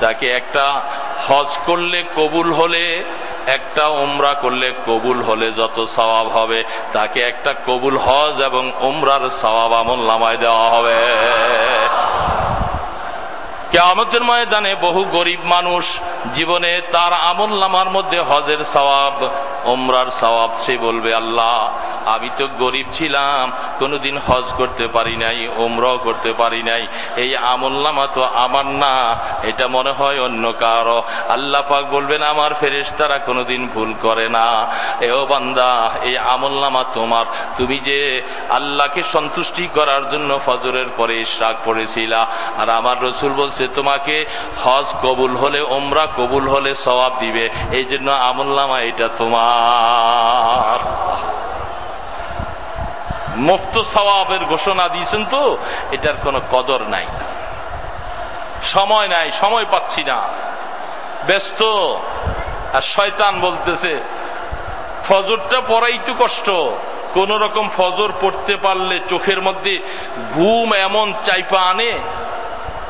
তাকে একটা হজ করলে কবুল হলে, একটা ওমরা করলে কবুল হলে যত সওয়াব হবে, তাকে একটা কবুল হজ এবং ওমরার সওয়াব আমল নামায় দেওয়া হবে। কেয়ামতের ময়দানে বহু গরিব মানুষ জীবনে তার আমল নামার মধ্যে হজের সওয়াব ওমরার সওয়াব সে বলবে, আল্লাহ, আমি তো গরিব ছিলাম, কোনোদিন হজ করতে পারি নাই ওমরাও করতে পারি নাই। এই আমল নামা তো আমার না, এটা মনে হয় অন্য কারও। আল্লাহ পাক বলবেন, আমার ফেরেস তারা কোনোদিন ভুল করে না। এও বান্দা, এই আমল নামা তোমার। তুমি যে আল্লাহকে সন্তুষ্টি করার জন্য ফজরের পরে ইশরাক পড়েছিলা, আর আমার রসুল বলছে তোমাকে হজ কবুল হলে ওমরা কবুল হলে সবাব দিবে। এই জন্য আমল্লামা এটা তোমার। মুফত সওয়াবের ঘোষণা দিয়েছেন তো, এটার কোনো কদর নাই। সময় নাই, সময় পাচ্ছি না। ব্যস্ত। আর শয়তান বলতেছে, ফজরটা পড়াই তো কষ্ট। কোন রকম ফজর পড়তে পারলে চোখের মধ্যে ঘুম এমন চাইপা আনে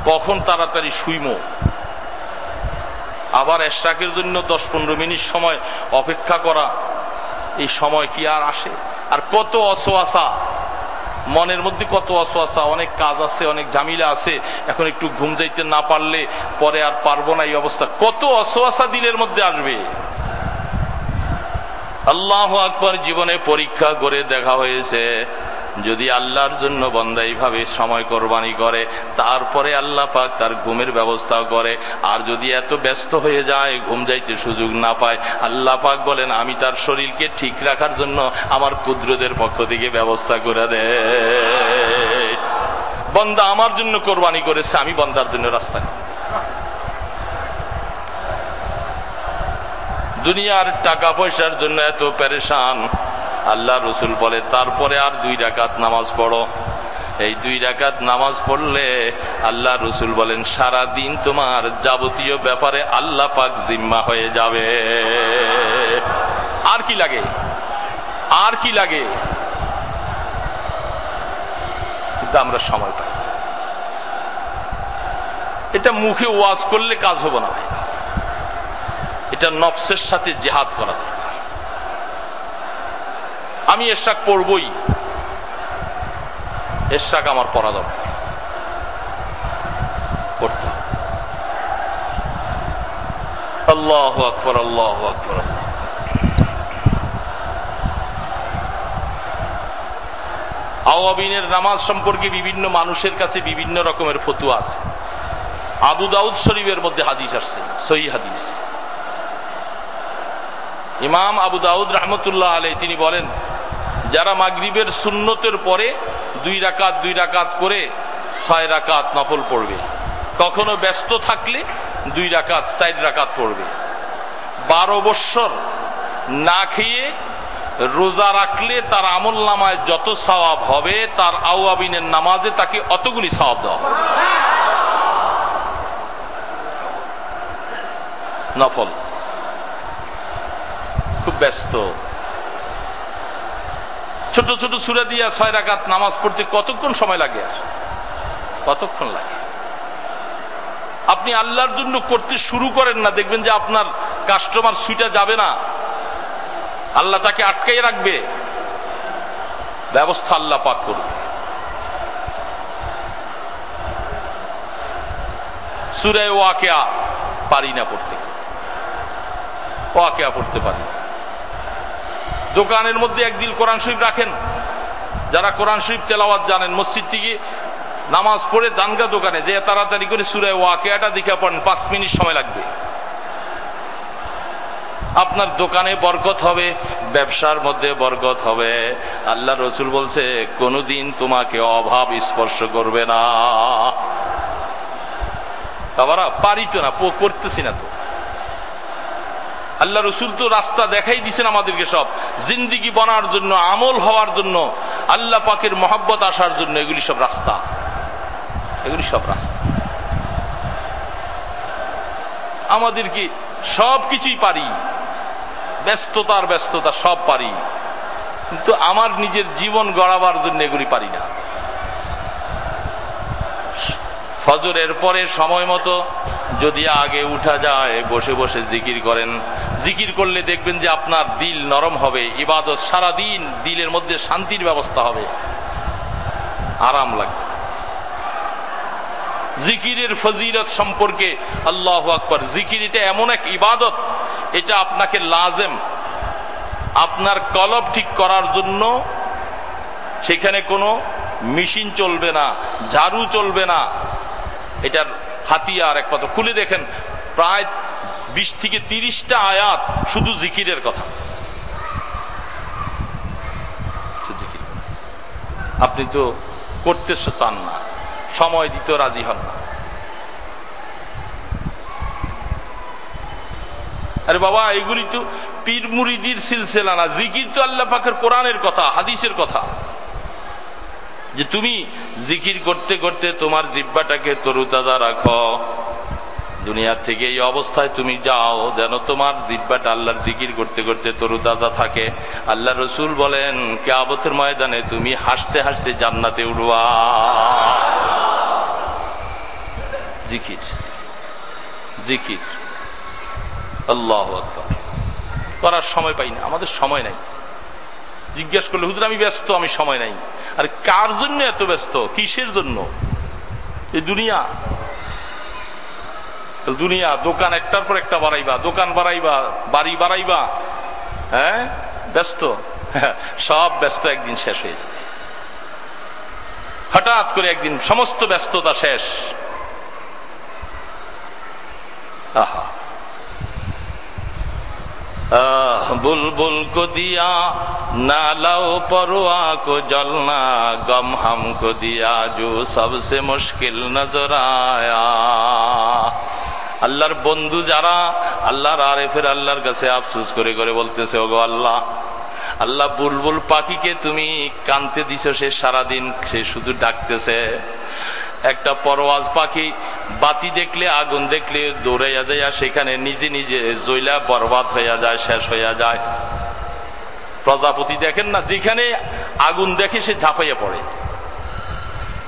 কখন তাড়াতাড়ি শুইম? আবার এশরাকের জন্য দশ পনেরো মিনিট সময় অপেক্ষা করা, এই সময় কি আর আসে? আর কত অসোয়াশা মনের মধ্যে কত অসোয়াশা অনেক কাজ আছে, অনেক জামিলা আছে, এখন একটু ঘুম যাইতে না পারলে পরে আর পারব না এই অবস্থা। কত অসোয়াশা দিলের মধ্যে আসবে? আল্লাহ আকবর জীবনে পরীক্ষা করে দেখা হয়েছে। যদি আল্লাহর জন্য বন্দা এইভাবে সময় কোরবানি করে, তারপরে আল্লাহ পাক তার ঘুমের ব্যবস্থাও করে। আর যদি এত ব্যস্ত হয়ে যায়, ঘুম যাইতে সুযোগ না পায়, আল্লাহ পাক বলেন, আমি তার শরীরকে ঠিক রাখার জন্য আমার কুদ্রদের পক্ষ থেকে ব্যবস্থা করে দে। বন্দা আমার জন্য কোরবানি করেছে, আমি বন্দার জন্য রাস্তা দুনিয়ার টাকা পয়সার জন্য এত প্যারেশান আল্লাহ রসুল বলে, তারপরে আর দুই ডাকাত নামাজ পড়ো। এই দুই রাকাত নামাজ পড়লে আল্লাহ রসুল বলেন সারা দিন তোমার যাবতীয় ব্যাপারে আল্লাহ পাক জিম্মা হয়ে যাবে। আর কি লাগে? আর কি লাগে? কিন্তু আমরা সময় পাই। এটা মুখে ওয়াজ করলে কাজ হব না এটা নফসের সাথে জেহাদ করা আমি এরশাক পড়বই। এরশাক আমার পড়া দরকার। আল্লাহ আকবর আল্লাহ আকবর আওয়াবিনের নামাজ সম্পর্কে বিভিন্ন মানুষের কাছে বিভিন্ন রকমের ফতুয়া আছে। আবু দাউদ শরীফের মধ্যে হাদিস আসছে, সহি হাদিস। ইমাম আবু দাউদ রহমতুল্লাহ আলাই তিনি বলেন যারা মাগরিবের সুন্নতের পরে দুই রাকাত দুই রাকাত করে ছয় রাকাত নফল পড়বে। কখনো ব্যস্ত থাকলে দুই রাকাত, চার রাকাত পড়বে। বারো বৎসর না খেয়ে রোজা রাখলে তার আমল নামায় যত সওয়াব হবে, তার আউয়াবিনের নামাজে তাকে অতগুলি সওয়াব দেওয়া হবে। নফল। খুব ব্যস্ত। ছোট ছোট সুরা দিয়া ছয় রাকাত নামাজ পড়তে কতক্ষণ সময় লাগে? আর কতক্ষণ লাগে? আপনি আল্লাহর জন্য করতে শুরু করেন না, দেখবেন যে আপনার কাস্টমার সুইটা যাবে না। আল্লাহ তাকে আটকাই রাখবে। ব্যবস্থা আল্লাহ পাক করবে। সুরায় ওয়াকেয়া পারি না পড়তে। ওয়াকেয়া পড়তে পারি দোকানের মধ্যে একদিন কোরআন শরীফ রাখেন। যারা কোরআন শরীফ তেলাওয়াত জানেন, মসজিদ থেকে নামাজ পড়ে দানগা দোকানে যে তাড়াতাড়ি করে সুরায় ওয়াকেয়াটা দেখে পড়েন, পাঁচ মিনিট সময় লাগবে। আপনার দোকানে বরকত হবে, ব্যবসার মধ্যে বরকত হবে। আল্লাহ রসুল বলছে, কোনদিন তোমাকে অভাব স্পর্শ করবে না। বাবারা পারি না করতেছি না তো। আল্লাহ রসুল তো রাস্তা দেখাই দিছেন আমাদেরকে সব। জিন্দিগি বনার জন্য, আমল হওয়ার জন্য, আল্লাহ পাকের মহাব্বত আসার জন্য এগুলি সব রাস্তা। এগুলি সব রাস্তা। আমাদের কি সব কিছুই পারি? ব্যস্ততার ব্যস্ততা সব পারি। কিন্তু আমার নিজের জীবন গড়াবার জন্য এগুলি পারি না। ফজরের পরে সময় মতো যদি আগে উঠা যায়, বসে বসে জিকির করেন জিকির করলে দেখবেন যে আপনার দিল নরম হবে, ইবাদত সারা দিন দিলের মধ্যে শান্তির ব্যবস্থা হবে। আরাম লাগবে। জিকিরের ফজিলত সম্পর্কে আল্লাহ আকবর, জিকির এটা এমন এক ইবাদত, এটা আপনাকে লাজেম। আপনার কলব ঠিক করার জন্য সেখানে কোনো মেশিন চলবে না, ঝাড়ু চলবে না। এটার হাতিয়ার একমাত্র। খুলে দেখেন, প্রায় বিশ থেকে তিরিশটা আয়াত শুধু জিকিরের কথা। আপনি তো করতে চান না, সময় দিতে রাজি হন না। আরে বাবা, এগুলি তো পীর মুরিদির সিলসিলা না, জিকির তো আল্লাহ পাকের কোরআনের কথা, হাদিসের কথা। যে তুমি জিকির করতে করতে তোমার জিব্বাটাকে তরুতাজা রাখো। দুনিয়ার থেকে এই অবস্থায় তুমি যাও, যেন তোমার জিব্বাটা আল্লাহর জিকির করতে করতে তরুতাজা থাকে। আল্লাহ রসুল বলেন কেয়াবতের ময়দানে তুমি হাসতে হাসতে জান্নাতে উড়বা জিকির জিকির। আল্লাহ করার সময় পাই না, আমাদের সময় নাই। জিজ্ঞাসা করলে, হুজুর, আমি ব্যস্ত, আমি সময় নাই। আর, কার জন্য এত ব্যস্ত? কিসের জন্য? এই দুনিয়া। দুনিয়া, দোকান একটার পর একটা বাড়াইবা, দোকান বাড়াইবা, বাড়ি বাড়াইবা হ্যাঁ? ব্যস্ত। সব ব্যস্ত, একদিন শেষ হয়ে যাবে। হঠাৎ করে একদিন সমস্ত ব্যস্ততা শেষ। আহা। বুলবুল কো দিয়া, নালাও পরোয়া কো জলনা, গম হাম কো দিয়া, জো সবসে মুশকিল নজর আয়া। আল্লাহর বন্ধু যারা, আল্লাহর আরেফের আল্লাহর কাছে আফসুস করে করে বলতেছে, ওগো আল্লাহ আল্লাহ বুলবুল পাখিকে তুমি কানতে দিছ সে সারাদিন, সে শুধু ডাকতেছে। একটা পরওয়াজ পাখি বাতি দেখলে, আগুন দেখলে দৌড়াইয়া যায় সেখানে নিজে নিজে জৈলা বরবাদ হইয়া যায়, শেষ হইয়া যায়। প্রজাপতি দেখেন না, যেখানে আগুন দেখে সে ঝাঁপাইয়া পড়ে।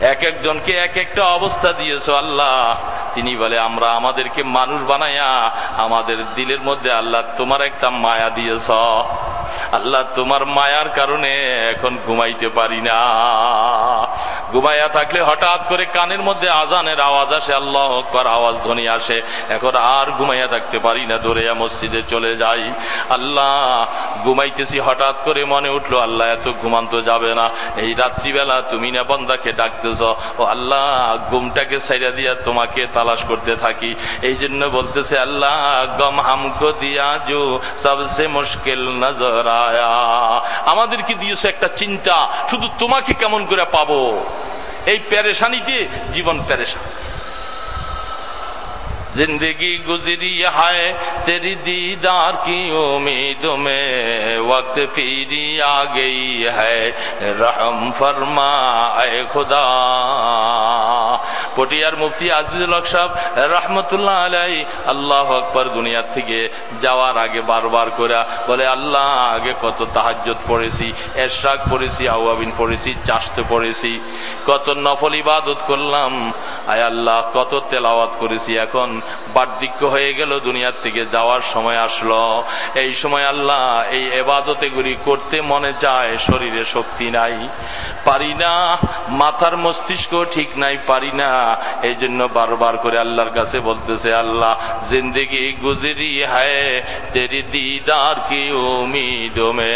এক একজনকে এক একটা অবস্থা দিয়েছ আল্লাহ। তিনি বলে, আমরা আমাদেরকে মানুষ বানাইয়া আমাদের দিলের মধ্যে আল্লাহ তোমার একটা মায়া দিয়েছ। আল্লাহ তোমার মায়ার কারণে এখন ঘুমাইতে পারি না। ঘুমাইয়া থাকলে হঠাৎ করে কানের মধ্যে আজানের আওয়াজ আসে, আল্লাহ কর আওয়াজ ধ্বনি আসে। এখন আর ঘুমাইয়া থাকতে পারি না দৌড়িয়া মসজিদে চলে যাই। আল্লাহ, ঘুমাইতেছি, হঠাৎ করে মনে উঠল, আল্লাহ, এত ঘুমান্ত যাবে না। এই রাত্রিবেলা তুমি না বন্দাকে ডাকতেছ? ও আল্লাহ, ঘুমটাকে সাইরা দিয়া তোমাকে তালাশ করতে থাকি। এই জন্য বলতেছে আল্লাহ, গম হামকো দিয়া জো সবসে মুশকিল নজর আয়া আমাদেরকে দিয়েছে একটা চিন্তা শুধু তোমাকে কেমন করে পাবো এই প্যারেশানিতে জীবন প্যারেশান जिंदगी गुजरी है तेरी दीदार की उम्मीद में वक्त पीरी आ गई है रहम फरमा ए खुदा পটিয়ার মুফতি আজিজুল হক সাহেব, রহমতুল্লাহ আলাই আল্লাহ আকবর দুনিয়ার থেকে যাওয়ার আগে বারবার করে বলে, আল্লাহ, আগে কত তাহাজ্জত পড়েছি, এশরাক পড়েছি আউয়াবিন পড়েছি চাষতে পড়েছি, কত নফল ইবাদত করলাম, আয় আল্লাহ, কত তেলাওয়াত করেছি, এখন বার্ধক্য হয়ে গেল, দুনিয়ার থেকে যাওয়ার সময় আসলো। এই সময় আল্লাহ এই এবাদতে গুলি করতে মনে চায়, শরীরে শক্তি নাই, পারি না, মাথার মস্তিষ্ক ঠিক নাই, পারি না এই জন্য বারবার করে আল্লাহর কাছে বলতেছে, আল্লাহ, জিন্দগি গুজরি হায়, তেরি দিদার কি উমিদ মে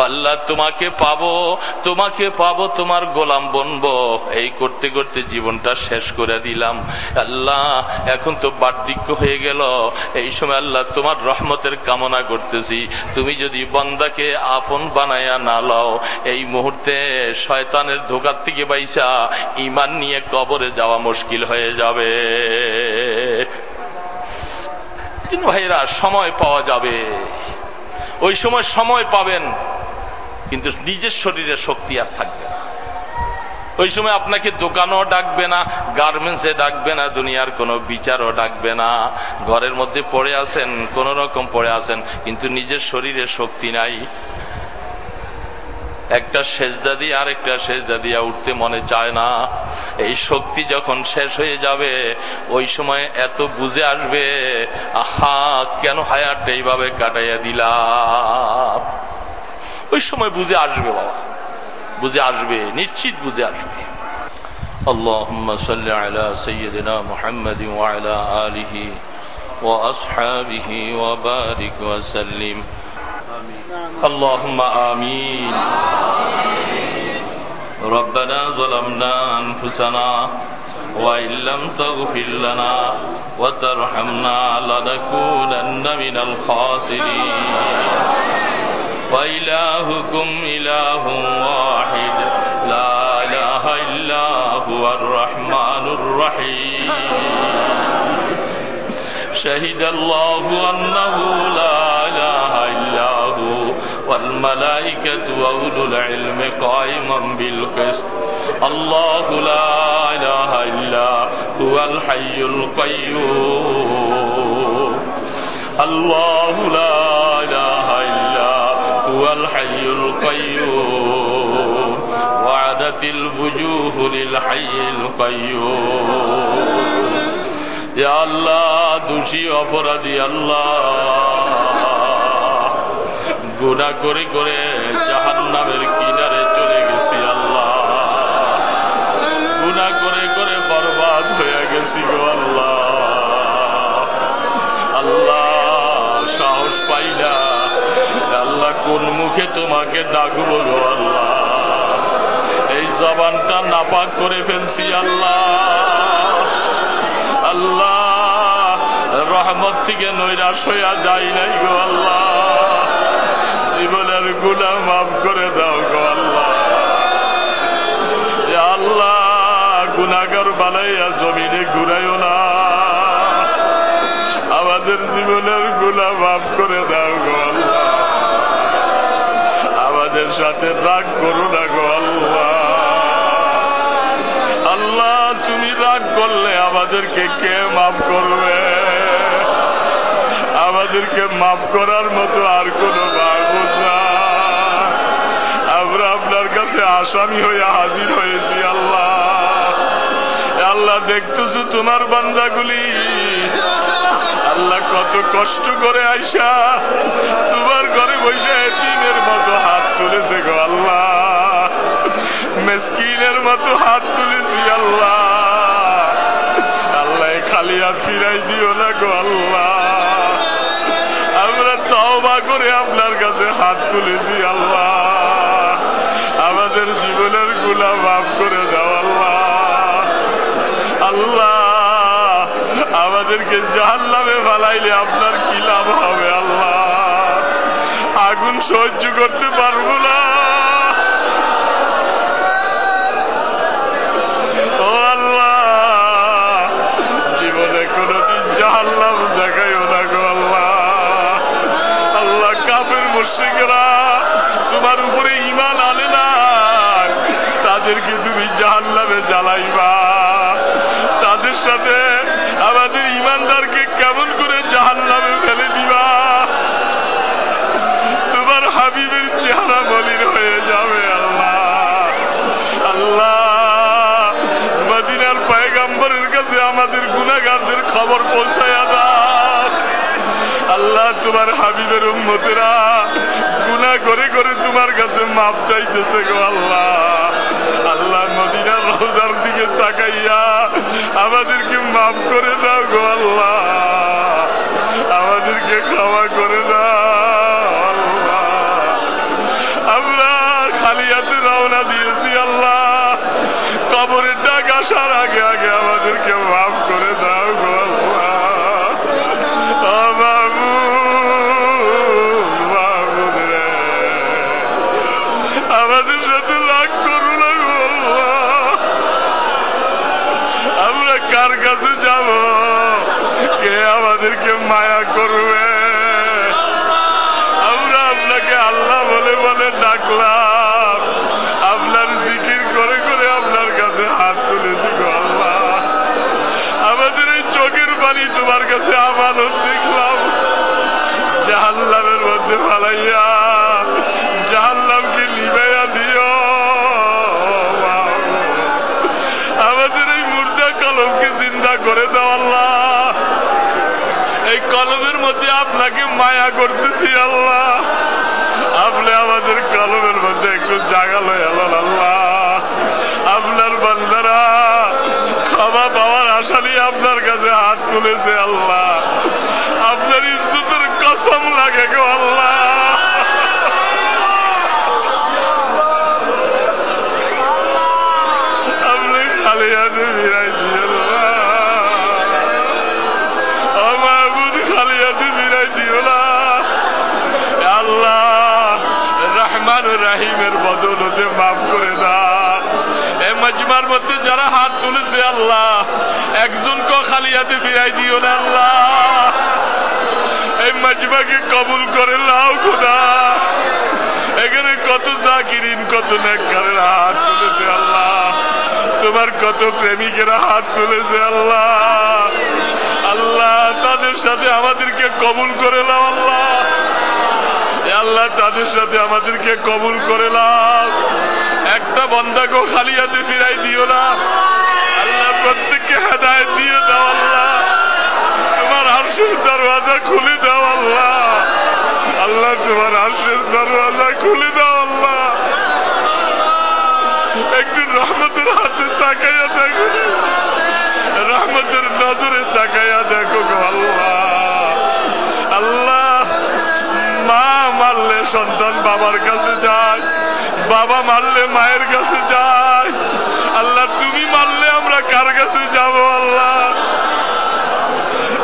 আল্লাহ তোমাকে পাবো তোমাকে পাবো তোমার গোলাম বনবো। এই করতে করতে জীবনটা শেষ করে দিলাম। আল্লাহ, এখন তো বার্ধক্য হয়ে গেল। এই সময় আল্লাহ তোমার রহমতের কামনা করতেছি। তুমি যদি বন্দাকে আপন বানায়া না লও, এই মুহূর্তে শয়তানের ধোকার থেকে বাইসা ইমান নিয়ে কবরে যাওয়া মুশকিল হয়ে যাবে। ভাইরা সময় পাওয়া যাবে। ওই সময় সময় পাবেন। কিন্তু নিজের শরীরে শক্তি আর থাকবে না। ওই সময় আপনাকে দোকানও ডাকবে না, গার্মেন্টসে ডাকবে না, দুনিয়ার কোনো বিচারও ডাকবে না। ঘরের মধ্যে পড়ে আছেন, কোন রকম পড়ে আছেন, কিন্তু নিজের শরীরে শক্তি নাই। একটা সেজদা দিয়ে আরেকটা সেজদা দিয়া উঠতে মনে চায় না। এই শক্তি যখন শেষ হয়ে যাবে, ওই সময় এত বুঝে আসবে, আহা, কেন হায়ারটা এইভাবে কাটাইয়া দিলাম? ওই সময় বুঝে আসবে বাবা বুঝে আসবে নিশ্চিত বুঝে আসবে اللهم صل على سيدنا محمد وعلى آله وأصحابه وبارك وسلم اللهم آمين ربنا ظلمنا أنفسنا وإن لم تغفر لنا وترحمنا لنكونن من الخاسرين وإلهكم إله واحد. لا إله إلا هو الرحمن الرحيم. شهد الله أنه لا إله إلا هو والملائكة وأولو العلم قائما بالقسط. الله لا إله إلا هو الحي القيوم. الله لا إله هو الحي القيوم وعدت الوجوه للحي القيوم يا الله দোষী অপরাধী আল্লাহ গুণা করে করে মুখে তোমাকে ডাকবো গো আল্লাহ। এই জবানটা নাপাক করে ফেলছি আল্লাহ। আল্লাহ, রহমত থেকে নৈরাশ হইয়া যাই নাই গো আল্লাহ। জীবনেরগুলা মাফ করে দাও গো আল্লাহ। আল্লাহ গুনাগার বানাইয়া জমিনে ঘুরাইও না। আমাদের জীবনেরগুলা মাফ করে দাও গো সাথে রাগ করো না গো আল্লাহ। আল্লাহ, তুমি রাগ করলে আমাদেরকে কে মাফ করবে? আমাদেরকে মাফ করার মতো আর কোন মাহবুদ না। আমরা আপনার কাছে আসামি হয়ে হাজির হয়েছি, আল্লাহ। আল্লাহ, দেখতেছো তোমার বান্দাগুলি? আল্লাহ কত কষ্ট করে আইসা তোমার ঘরে বসে এতিমের মতো হাত তুলেছে গো আল্লাহ। মেসকিনের মতো হাত তুলেছি আল্লাহ। আল্লাহ খালি হাত ফিরাই দিও না গো আল্লাহ। আমরা তওবা করে আপনার কাছে হাত তুলেছি আল্লাহ। আমাদের জীবনেরগুলা মাফ করে দাও আল্লাহ। আল্লাহ আমাদেরকে জাহান্নামে ফালাইলে আপনার কি লাভ হবে, আল্লাহ? আগুন সহ্য করতে পারব না। জাহান্নাম আল্লাহ। তোমার উপরে ইমান আনে না। তাদেরকে তুমি জাহান্নামে জ্বালাইবা। তাদের সাথে ইমানদারকে কেমন করে জাহান্নামে ফেলে দিবা? তোমার হাবিবের চেহারা মলিন হয়ে যাবে আল্লাহ। আল্লাহ, মদিনার পায়গাম্বরের কাছে আমাদের গুণাগারদের খবর পৌঁছায় দাও। আল্লাহ, তোমার হাবিবের উম্মতেরা গুণা করে করে তোমার কাছে মাপ চাইতেছে গো আল্লাহ। আল্লাহ রোজার দিকে তাকাইয়া আমাদেরকে মাফ করে দাও গো আল্লাহ। আমাদেরকে ক্ষমা করে দাও আল্লাহ। আমরা খালি হাতে রওনা দিয়েছি আল্লাহ। কবরের ডাক আসার আগে আগে আমাদেরকে আমাদেরকে মায়া করতেছি আল্লাহ, আপনি আমাদের কলমের মধ্যে একটু জাগালো এলেন, আল্লাহ। আপনার বান্দারা ক্ষমা পাওয়ার আশা নিয়ে আপনার কাছে হাত তুলেছে, আল্লাহ। আপনার ইজ্জতের কসম লাগে গো, আল্লাহ। এ মধ্যে যারা হাত তুলেছে আল্লাহ একজনকে খালি হাতে ফিরাই দিও না আল্লাহ। এই মজমাকে কবুল করে লাও খোদা। এখানে কত জাকিরিন, কত নেককারের হাত তুলেছে আল্লাহ। তোমার কত প্রেমিকেরা হাত তুলেছে আল্লাহ। আল্লাহ, তাদের সাথে আমাদেরকে কবুল করে নাও আল্লাহ। আল্লাহ, তাদের সাথে আমাদেরকে কবুল করে নাও। একটা বন্ধাকে খালি হাতে ফিরাই দিও না। আল্লাহ প্রত্যেককে হেদায়ত দিয়ে দাও, আল্লাহ। তোমার আরশের দরওয়াজা খুলে দাও, আল্লাহ। আল্লাহ, তোমার আরশের দরওয়াজা খুলে দাও, আল্লাহ। একদিন রহমতের হাতে তাকাইয়া দেখো। রহমতের নজরে তাকাইয়া দেখো গো, আল্লাহ। আল্লাহ, মা মারলে সন্তান বাবার কাছে যায়। বাবা মারলে মায়ের কাছে যায় আল্লাহ, তুমি মারলে আমরা কার কাছে যাব আল্লাহ?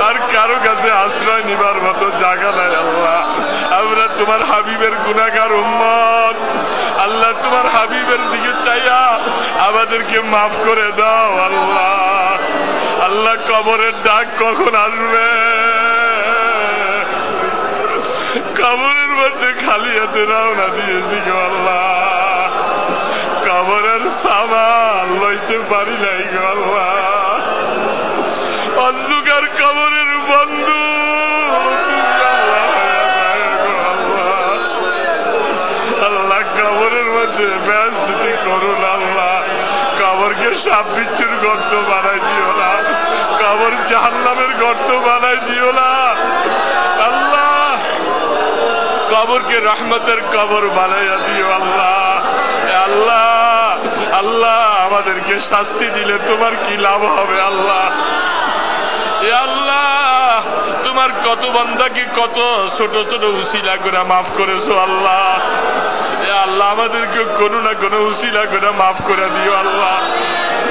আর কারও কাছে আশ্রয় নিবার মতো জায়গা নাই আল্লাহ। আমরা তোমার হাবিবের গুণাগার উম্মত। আল্লাহ, তোমার হাবিবের দিকে চাইয়া আমাদেরকে মাফ করে দাও আল্লাহ। আল্লাহ, কবরের ডাক কখন আসবে? কবরের মধ্যে খালি হাতে রওনা দিয়েছি গো আল্লাহ। কবরের সামান লইতে পারি নাই অন্ধকার কবরের বন্ধু আল্লাহ কবরের মধ্যে ব্যাস যদি করুন আল্লাহ। কবরকে সাপ বিচ্ছুর গর্ত বানাই দিও না। কবর জাহান্নামের গর্ত বানাই দিও না। আল্লাহ, কবরকে রহমতের কবর বানাইয়া দিও আল্লাহ। আল্লাহ আল্লাহ, আমাদেরকে শাস্তি দিলে তোমার কি লাভ হবে আল্লাহ? আল্লাহ, তোমার কত বান্দাকে কত ছোট ছোট উসিলা করে মাফ করেছ আল্লাহ? আল্লাহ আমাদেরকে কোনো না কোনো উসিলা করে মাফ করে দিও আল্লাহ।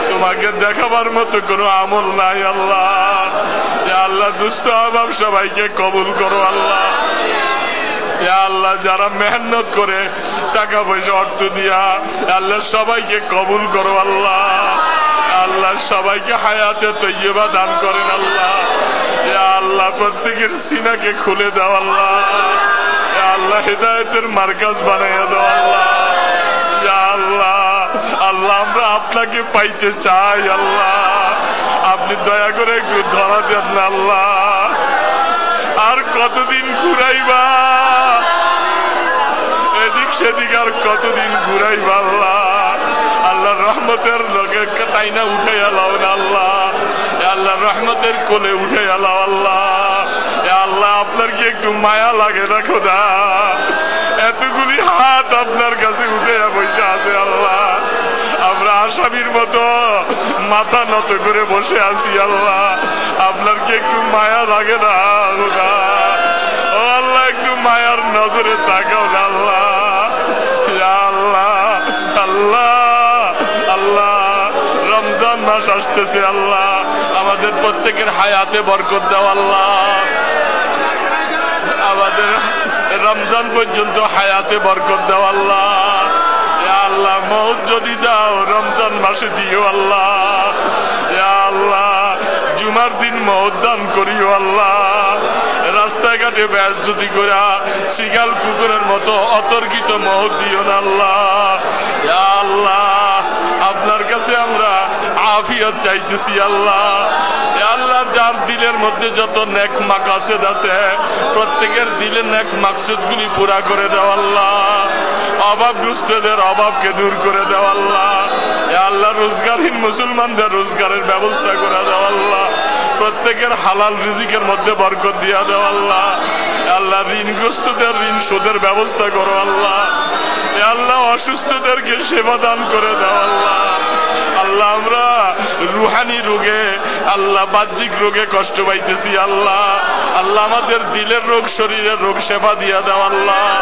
তোমাকে দেখাবার মতো কোনো আমল নাই আল্লাহ। আল্লাহ, দুস্থ অভাব সবাইকে কবুল করো আল্লাহ। আল্লাহ, যারা মেহনত করে টাকা পয়সা, অর্থ দিয়া, আল্লাহ সবাইকে কবুল করো আল্লাহ। আল্লাহ সবাইকে হায়াতে তৈবা দান করেন আল্লাহ। আল্লাহ, প্রত্যেকের সিনাকে খুলে দাও আল্লাহ। আল্লাহ, হৃদায়তের মার্কাজ বানাইয়া দাও আল্লাহ। আল্লাহ আল্লাহ, আমরা আপনাকে পাইতে চাই আল্লাহ। আপনি দয়া করে একটু ধরা দেন আল্লাহ। কতদিন ঘুরাইবা? এদিক সেদিক আর কতদিন ঘুরাইবা আল্লাহ? আল্লাহ রহমতের লোকে টাইনা উঠে এলাও না আল্লাহ। আল্লাহ রহমতের কোলে উঠে এলাও আল্লাহ। আল্লাহ, আপনার কি একটু মায়া লাগে না খোদা? এতগুলি হাত আপনার কাছে উঠে বসে আছে আল্লাহ। আসামির মতো। মাথা নত করে বসে আছি, আল্লাহ। আপনার কি একটু মায়া লাগে না ও আল্লাহ, একটু মায়ার নজরে তাকাও না আল্লাহ। আল্লাহ আল্লাহ আল্লাহ। রমজান মাস আসতেছে, আল্লাহ। আমাদের প্রত্যেকের হায়াতে বরকত দাও, আল্লাহ। আমাদের রমজান পর্যন্ত হায়াতে বরকত দাও, আল্লাহ। আল্লাহ, মৌত যদি দাও, রমজান মাসে দিও আল্লাহ। আল্লাহ, জুমার দিন মৌত দান করিও আল্লাহ। রাস্তাঘাটে ব্যাস যদি করা শিগাল কুকুরের মতো অতর্কিত মহৎ দিও না আল্লাহ। আল্লাহ, আপনার কাছে আমরা আফিয়ত চাইতেছি আল্লাহ। আল্লাহ, যার দিলের মধ্যে যত নেক মাকাসেদ আছে, প্রত্যেকের দিলে নেক মাকসুদ গুলি পুরা করে দাও আল্লাহ। অভাবগ্রস্তদের অভাবকে দূর করে দেওয়াল্লাহ আল্লাহ। আল্লাহ রোজগারহীন মুসলমানদের রোজগারের ব্যবস্থা করে দেওয়াল্লাহ প্রত্যেকের হালাল রিজিকের মধ্যে বরকত দিয়া দেওয়াল্লাহ আল্লাহ। ঋণগ্রস্তদের ঋণ শোধের ব্যবস্থা করো আল্লাহ। আল্লাহ অসুস্থদেরকে সেবা দান করে দেওয়াল্লাহ আল্লাহ, আমরা রুহানি রোগে, আল্লাহ বাহ্যিক রোগে কষ্ট পাইতেছি, আল্লাহ। আল্লাহ আমাদের দিলের রোগ, শরীরের রোগ সেবা দিয়া দেওয়া আল্লাহ।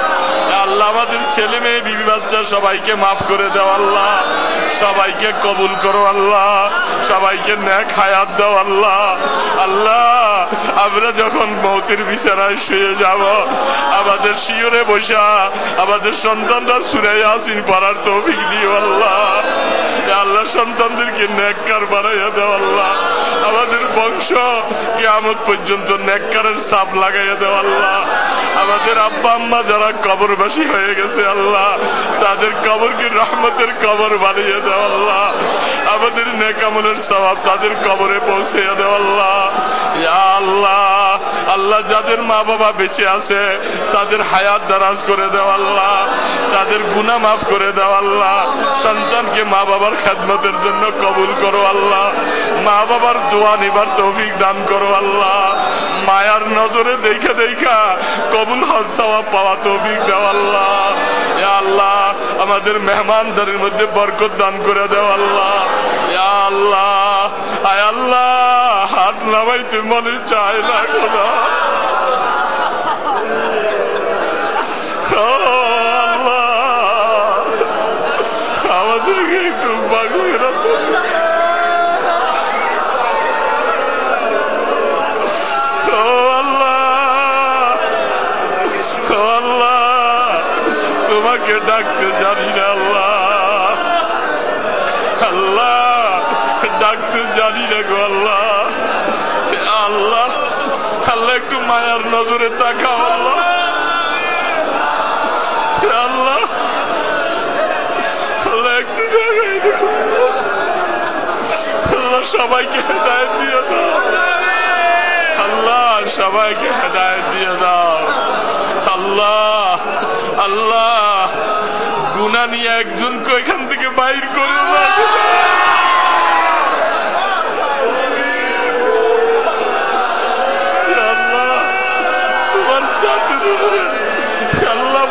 আল্লাহ আমাদের ছেলে মেয়ে, বিবি বাচ্চা সবাইকে মাফ করে দেওয়া আল্লাহ। সবাইকে কবুল করো, আল্লাহ। সবাইকে ন্যাক হায়াত দাও, আল্লাহ। আল্লাহ, আমরা যখন মৌতের বিছানায় শুয়ে যাব, আমাদের শিওরে বসা, আমাদের সন্তানরা সুরে আসিন পড়ার তৌফিক দিও, আল্লাহ। আল্লাহ সন্তানদেরকে ন্যাক্কার বানাইয়া দেওয়া আল্লাহ। আমাদের বংশ কেমন পর্যন্ত ন্যাক্কারের সাপ লাগাইয়া দেওয়া আল্লাহ। আমাদের আব্বা আম্মা যারা কবরবাসী হয়ে গেছে আল্লাহ, তাদের কবরকে রহমতের কবর বানিয়ে দেওয়া আল্লাহ। আমাদের নেকামলের স্বভাব তাদের কবরে পৌঁছে দেও আল্লাহ। আল্লাহ আল্লাহ যাদের মা বাবা বেঁচে আছে, তাদের হায়াত দারাজ করে দেও আল্লাহ। তাদের গুণা মাফ করে দেও আল্লাহ। সন্তানকে মা বাবার খেদমতের জন্য কবুল করো আল্লাহ। মা বাবার দোয়া নিবার তৌফিক দান করো আল্লাহ। মায়ার নজরে দেখা দেখা কবুল হজ পাওয়া তৌফিক দেও আল্লাহ। আল্লাহ, আমাদের মেহমানদারের মধ্যে বরকত দান করে দেও আল্লাহ। আল্লাহ, আয় আল্লাহ, হাত নামাইতে মনে চায় না খোদা। আমাদেরকে একটু বাগুয়ে তোমাকে ডাকতে জানি না আল্লাহ আল্লাহ ডাকতে জানি না গো আল্লাহ আল্লাহ আল্লাহ একটু মায়ার নজরে তাকাও আল্লাহ আল্লাহ আল্লাহ একটু আল্লাহ সবাইকে হেদায়ত দিয়ে দাও। আল্লাহ সবাইকে হেদায়ত দিয়ে দাও। আল্লাহ আল্লাহ গুনা নিয়ে একজনকে এখান থেকে বাইর করো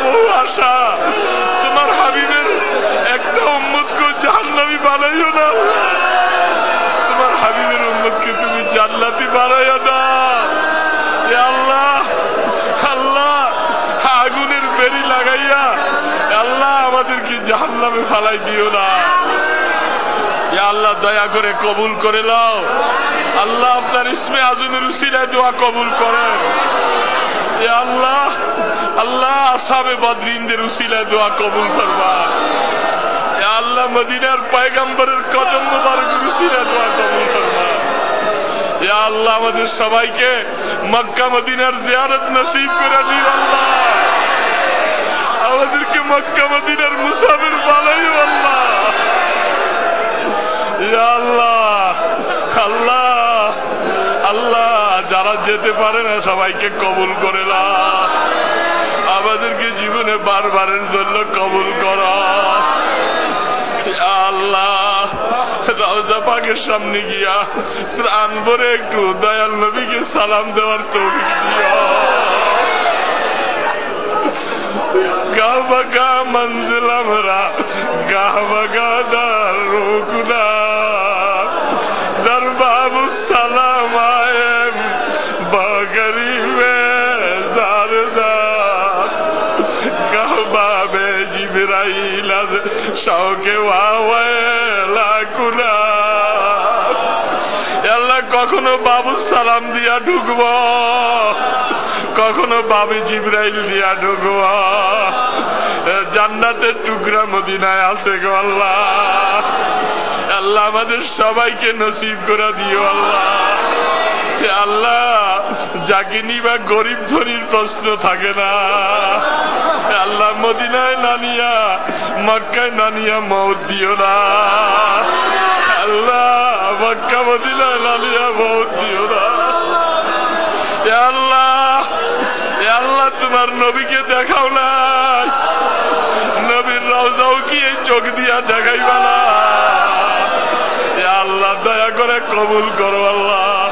বহু আশা। তোমার হাবিবের একটা উম্মতকে জাহান্নামি বানাইও না। তোমার হাবিবের উম্মতকে তুমি জান্নাতি বানাইয়া জাহান্নামে ফালাই দিও না। আল্লাহ, দয়া করে কবুল করে লাও আল্লাহ আপনার ইসমে আজমের উসিলায় দোয়া কবুল করেন। আল্লাহ আল্লাহ আসাবে বদরিনদের উসিলায় দোয়া কবুল করবা আল্লাহ, মদিনার পয়গম্বরের কদম মুবারক উসিলায় দোয়া কবুল করবা আল্লাহ, আমাদের সবাইকে মক্কা, মদিনার জিয়ারত নসিব করে দিন আল্লাহ। আমাদেরকে মক্কা মদিনার মুসাফির বানাই আল্লাহ। আল্লাহ আল্লাহ আল্লাহ, যারা যেতে পারে না সবাইকে কবুল করে না আমাদেরকে জীবনে বারবারের জন্য কবুল করা। আল্লাহ, রওজা পাকের সামনে গিয়া প্রাণ ভরে একটু দয়াল নবীকে সালাম দেওয়ার তৌফিক দিও। گاہ بگا منزل ہمرا، گاہ بگا دار روکنا در باب سلام آئے، باغری میں زاردہ گاہ باب جبرائیل شوق واوے لاکنا اللہ کخنو بابو سلام دیا ڈھکبو কখনো বাবে জিব্রাইল দিয়া ঢুকব জান্নাতের টুকরা মদিনায় আছে গো আল্লাহ। আল্লাহ আমাদের সবাইকে নসিব করে দিও আল্লাহ। আল্লাহ, যাকে নিবা গরিব ধনির প্রশ্ন থাকে না। আল্লাহ, মদিনায় নানিয়া মক্কায় নানিয়া মৌত দিও না। আল্লাহ, মক্কা মদিনায় নানিয়া মৌত দিও না। তোমার নবীকে দেখাও না। নবীর রওজাও কি এই চোখ দিয়া দেখাইবা না? আল্লাহ, দয়া করে কবুল করো আল্লাহ।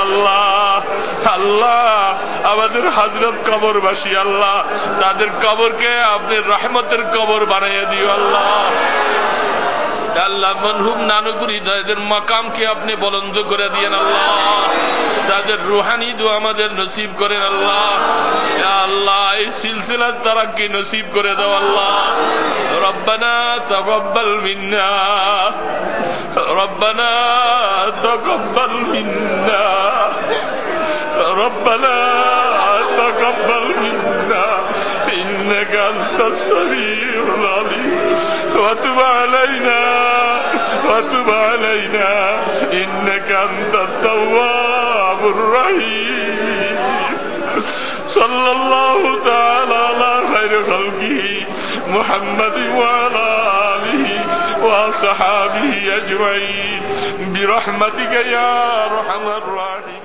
আল্লাহ আল্লাহ, আমাদের হাজরত কবরবাসী আল্লাহ, তাদের কবরকে আপনি রহমতের কবর বানাইয়া দিও আল্লাহ। আল্লাহ মনহুম নানকুরি তাদের মকামকে আপনি বলন্দ করে দিয়েন আল্লাহ তাদের রুহানি দু আমাদের নসিব করেন আল্লাহ আল্লাহ এই সিলসিলার তারা কি নসিব করে দাও আল্লাহ রব্বানা তকব্বাল মিন্না রব্বানা তকব্বাল মিন্না ربنا تقبل منا إنك أنت السميع العليم وتب علينا وتب علينا. إنك أنت التواب الرحيم. صلى الله تعالى على خير خلقه محمد وعلى آله وصحابه أجمعين. برحمتك يا أرحم الراحمين.